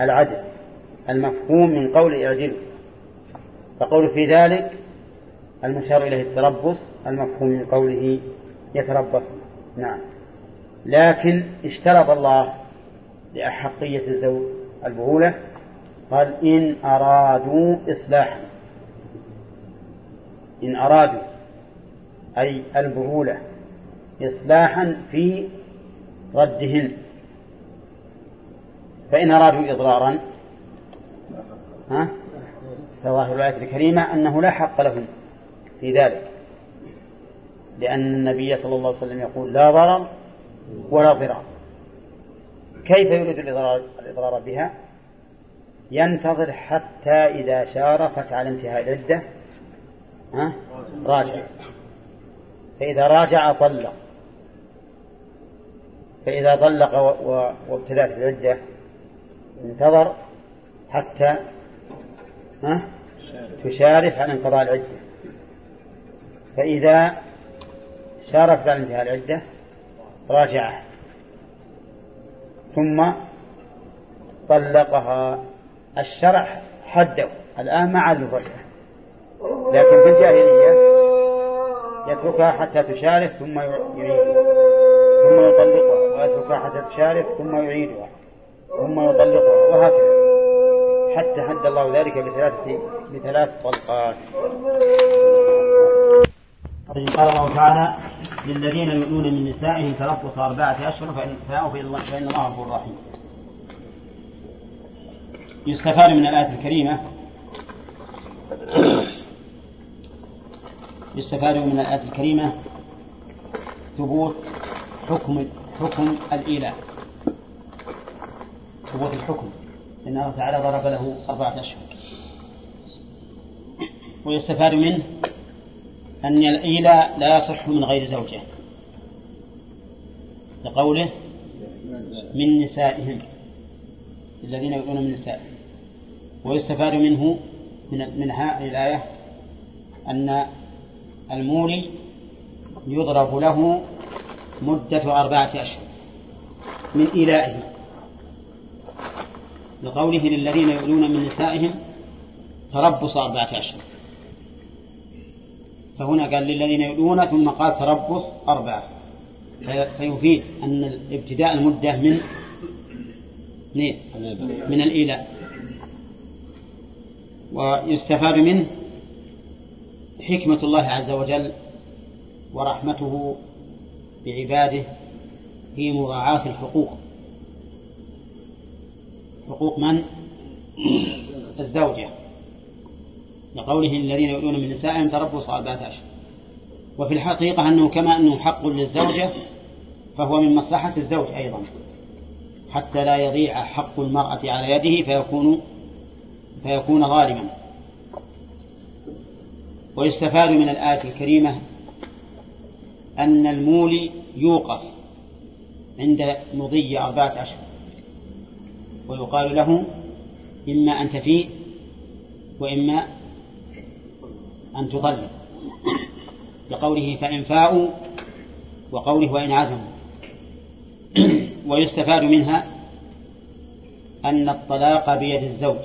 العدل. المفهوم من قول اعدلوا. فقول في ذلك المشار إليه التربص المفهوم من قوله يتربص. نعم. لكن اشترط الله لأحقية الزوج البهولة قال إن أرادوا إصلاحا. إن أرادوا أي البهولة إصلاحا في ردهن. فإن أرادوا إضرارا ها؟ فظاهر الآية الكريمة أنه لا حق لهم في ذلك لأن النبي صلى الله عليه وسلم يقول لا ضرر ولا ضرار. كيف يريد الإضرار, الإضرار بها؟ ينتظر حتى إذا شارفت على انتهاء العدة. راجع. فإذا راجع طلق. فإذا طلق وابتدأت العدة انتظر حتى تشارف على انقضاء العدة. فإذا شارفت على انتهاء العدة راجعه. ثم طلقها. الشرع حده. الآن ما عاد الرجعة لكن في الجاهلية يتركها حتى تشارف ثم يعيدها. ثم يطلقها. ويتركها حتى تشارف ثم يعيدها. ثم يطلقها. وهكذا. حتى حد الله ذلك بثلاثة بثلاث طلقات. قال الله تعالى للذين يؤمنون من نسائهم تربص أربعة أشهر فإن فاءوا فإن الله غفور رحيم. يستفاد من الآية الكريمة. يستفاد من الآية الكريمة ثبوت حكم حكم الإيلاء ثبوت الحكم. إن الله تعالى ضرب له أربعة أشهر. ويستفاد منه أن الإيلاء لا يصح من غير زوجه. لقوله من نسائهم الذين يؤذون من نسائهم. ويستفاد منه من من هذه الآية أن المولي يضرب له مدة أربعة أشهر من إيلائه. لقوله للذين يؤلون من نسائهم تربص أربعة أشهر. فهنا قال للذين يؤلون ثم قال تربص أربعة. فيفيد أن ابتداء المدة من من الإيلاء. ويستفاد منه حكمة الله عز وجل ورحمته بعباده في مراعاة الحقوق. حقوق من؟ الزوجة. لقوله الذين يؤذون من نسائهم تربص أربعة أشهر وفي الحقيقة أنه كما أنه حق للزوجة فهو من مصلحة الزوج أيضا. حتى لا يضيع حق المرأة على يده فيكون فيكون ظالما. ويستفاد من الآية الكريمة أن المولي يوقف عند مضي أربعة أشهر ويقال له إما أن تفيء وإما أن تطلق لقوله فإن فاءوا وقوله وإن عزموا. ويستفاد منها أن الطلاق بيد الزوج.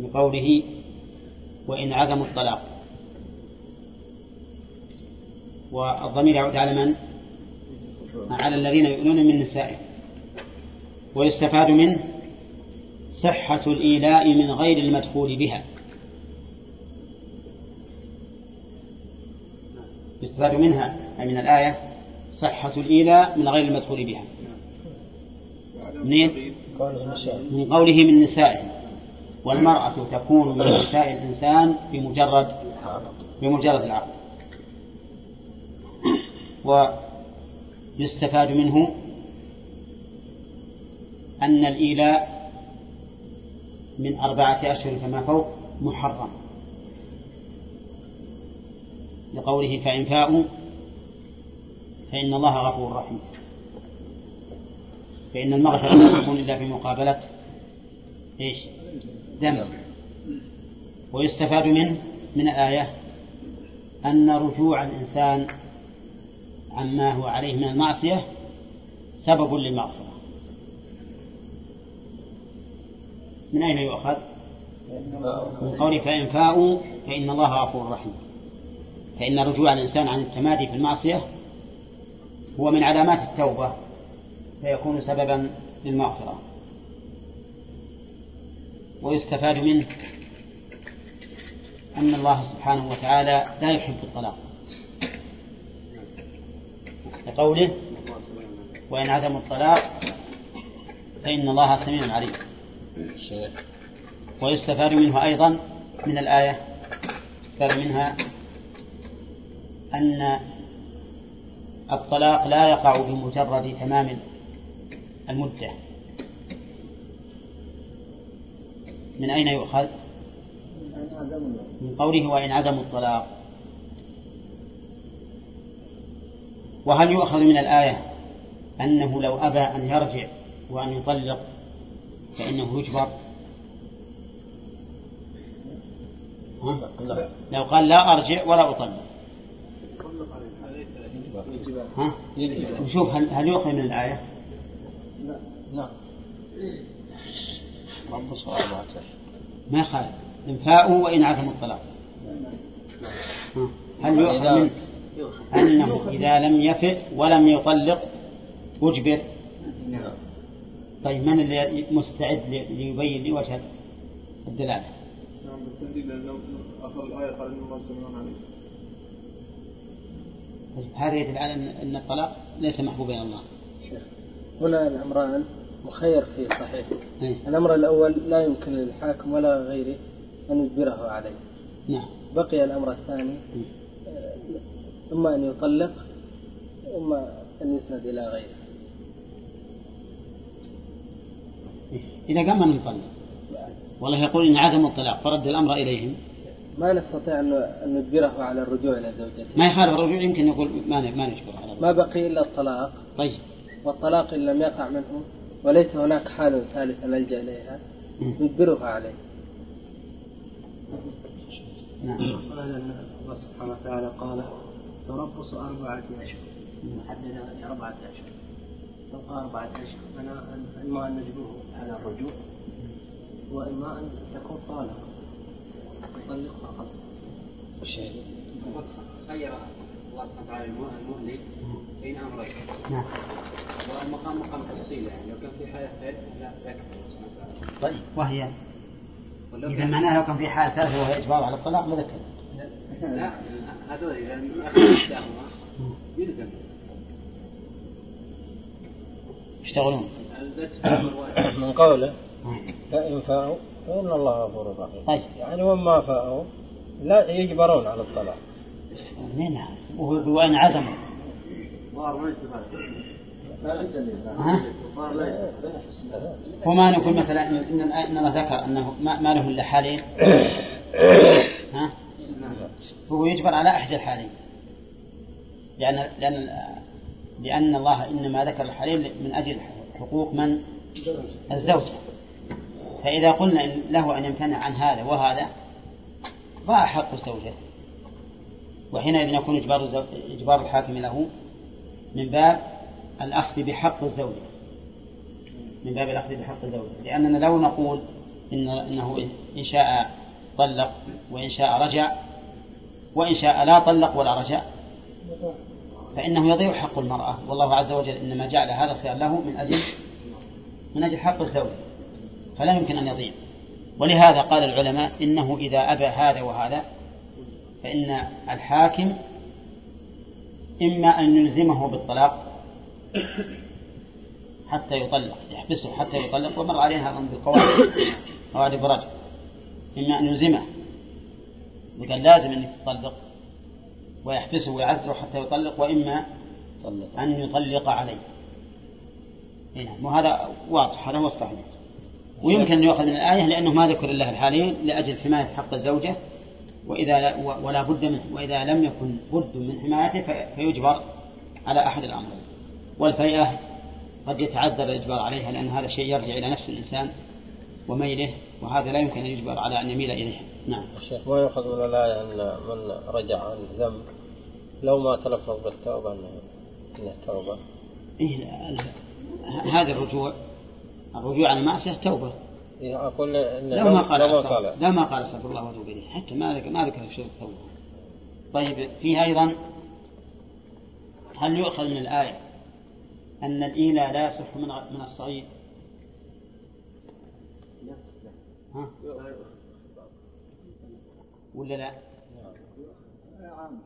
بقوله وإن عزموا الطلاق. والضمير يعود على من؟ على الذين يؤمنون من نسائهم ويستفاد منه صحة الإيلاء من غير المدخول بها. يستفاد منها أي من الآية صحة الإيلاء من غير المدخول بها. منين؟ من قوله من نسائهم والمرأة تكون من نساء الإنسان بمجرد بمجرد العقد. ويستفاد منه أن الإيلاء من أربعة أشهر فما فوق محرم. لقوله فإن فاءوا فإن الله غفور رحيم. فإن المغفرة لا تكون إلا في مقابلة إيش؟ دم ويستفاد منه من الآية أن رجوع الإنسان عما هو عليه من المعصية سبب للمغفرة. من أين يؤخذ؟ من قول فإن فاءوا فإن الله غفور رحيم. فإن رجوع الإنسان عن التمادي في المعصية هو من علامات التوبة فيكون سببا للمغفرة. ويستفاد منه أن الله سبحانه وتعالى لا يحب الطلاق. لقوله وإن عزموا الطلاق فإن الله سميع عليم. ويستفاد منه أيضا من الآية يستفاد منها أن الطلاق لا يقع بمجرد تمام المدة. من أين يؤخذ؟ من قوله وإن عزموا الطلاق. وهل يؤخذ من الآية أنه لو أبى أن يرجع وأن يطلق فإنه يجبر؟ لو قال لا أرجع ولا أطلق. ها؟ نشوف هل, هل يؤخذ من الآية؟ نعم ما يخالف إن فاءوا وإن عزموا الطلاق. هل يؤخذ منه أنه إذا لم يفئ ولم يطلق أجبر. طيب من اللي مستعد ليبين لي وجه الدلالة؟ نعم بالتنديد لأنه آخر الآية قال إن الله عليم. طيب هذا يدل على أن الطلاق ليس محبوبا إلى الله. هنا الأمران مخير في صحيح. إيه. الأمر الأول لا يمكن للحاكم ولا غيره أن يجبره عليه. نعم. بقي الأمر الثاني آه، إما أن يطلق إما أن يسند إلى غيره. إذا قام من يطلق والله يقول إن عزموا الطلاق فرد الأمر إليهم. ما نستطيع أن نجبره على الرجوع إلى زوجته. ما يخالف الرجوع يمكن يقول ما ما نجبر على ما بقي إلا الطلاق. طيب. والطلاق إن لم يقع منه وليس هناك حال ثالثة نلجأ إليها نجبرها عليه. نعم. الله سبحانه وتعالى قال تربص أربعة أشهر. محددة لأربعة أشهر. تبقى أربعة أشهر. أنا إما أن نجبره على الرجوع وإما أن تكون طالق يطلقها قصد خير الله سبحانه وتعالى المهلي بين أمرين. نعم. والمقام مقام تفصيل يعني. لو كان في حالة ثالث لا يكفي الله سبحانه وتعالى طيب. وهي؟ إذا معناها لو كان في حال ثالثة وهي إجبار على الطلاق لذكر لا هذول إحداهما يلزم. يشتغلون. من قوله فإن فاءوا فإن الله غفور رحيم. طيب. يعني وما فاءوا لا يجبرون على الطلاق. منين هذا؟ وهو وإن عزموا؟ وما نقول مثلا ان إن الله ذكر أنه ما له إلا حالين. ها؟ فهو يجبر على إحدى الحالين. لأن لأن لأن الله إنما ذكر الحالين من أجل حقوق من؟ الزوجه فإذا قلنا له أن يمتنع عن هذا وهذا ضاع حق الزوجه وحينئذ يكون إجبار. إجبار الحاكم له من باب الأخذ بحق الزوجة. من باب الأخذ بحق الزوجة. لأننا لو نقول إن إنه إن شاء طلق وإن شاء رجع وإن شاء لا طلق ولا رجع فإنه يضيع حق المرأة. والله عز وجل إنما جعل هذا الخيار له من أجل من أجل حق الزوجة فلا يمكن أن يضيع. ولهذا قال العلماء إنه إذا أبى هذا وهذا فإن الحاكم إما أن يلزمه بالطلاق حتى يطلق يحبسه حتى يطلق ومر علينا هذا بالقواعد قواعد الرجل إما أن يلزمه وقال لازم أن يطلق ويحبسه ويعزره حتى يطلق وإما أن يطلق عليه. نعم وهذا واضح هذا هو الصحيح. ويمكن أن يؤخذ من الآية لأنه ما ذكر الله الحالين لأجل حماية حق الزوجة وإذا ولا بد منه وإذا لم يكن بد من حمايته فيجبر على أحد الأمرين والفيئة قد يتعذر الإجبار عليها لأن هذا شيء يرجع إلى نفس الإنسان وميله وهذا لا يمكن أن يجبر على أن يميل إليه. نعم. الشيخ ما يؤخذ من الآية أن من رجع عن ذنب لو ما تلفظ بالتوبة أنه توبة. إيه هذا الرجوع الرجوع عن المعصية توبة. أقول لا ما قال لا ما قال استغفر الله واتوب اليه حتى ما ذكر ما ذكر شيء التوبه طيب فيه أيضا هل يؤخذ من الآية أن الايلاء لا يصح من من الصغير ها؟ ولا لا؟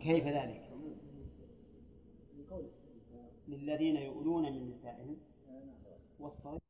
كيف ذلك؟ للذين يؤلون من نسائهم والصغير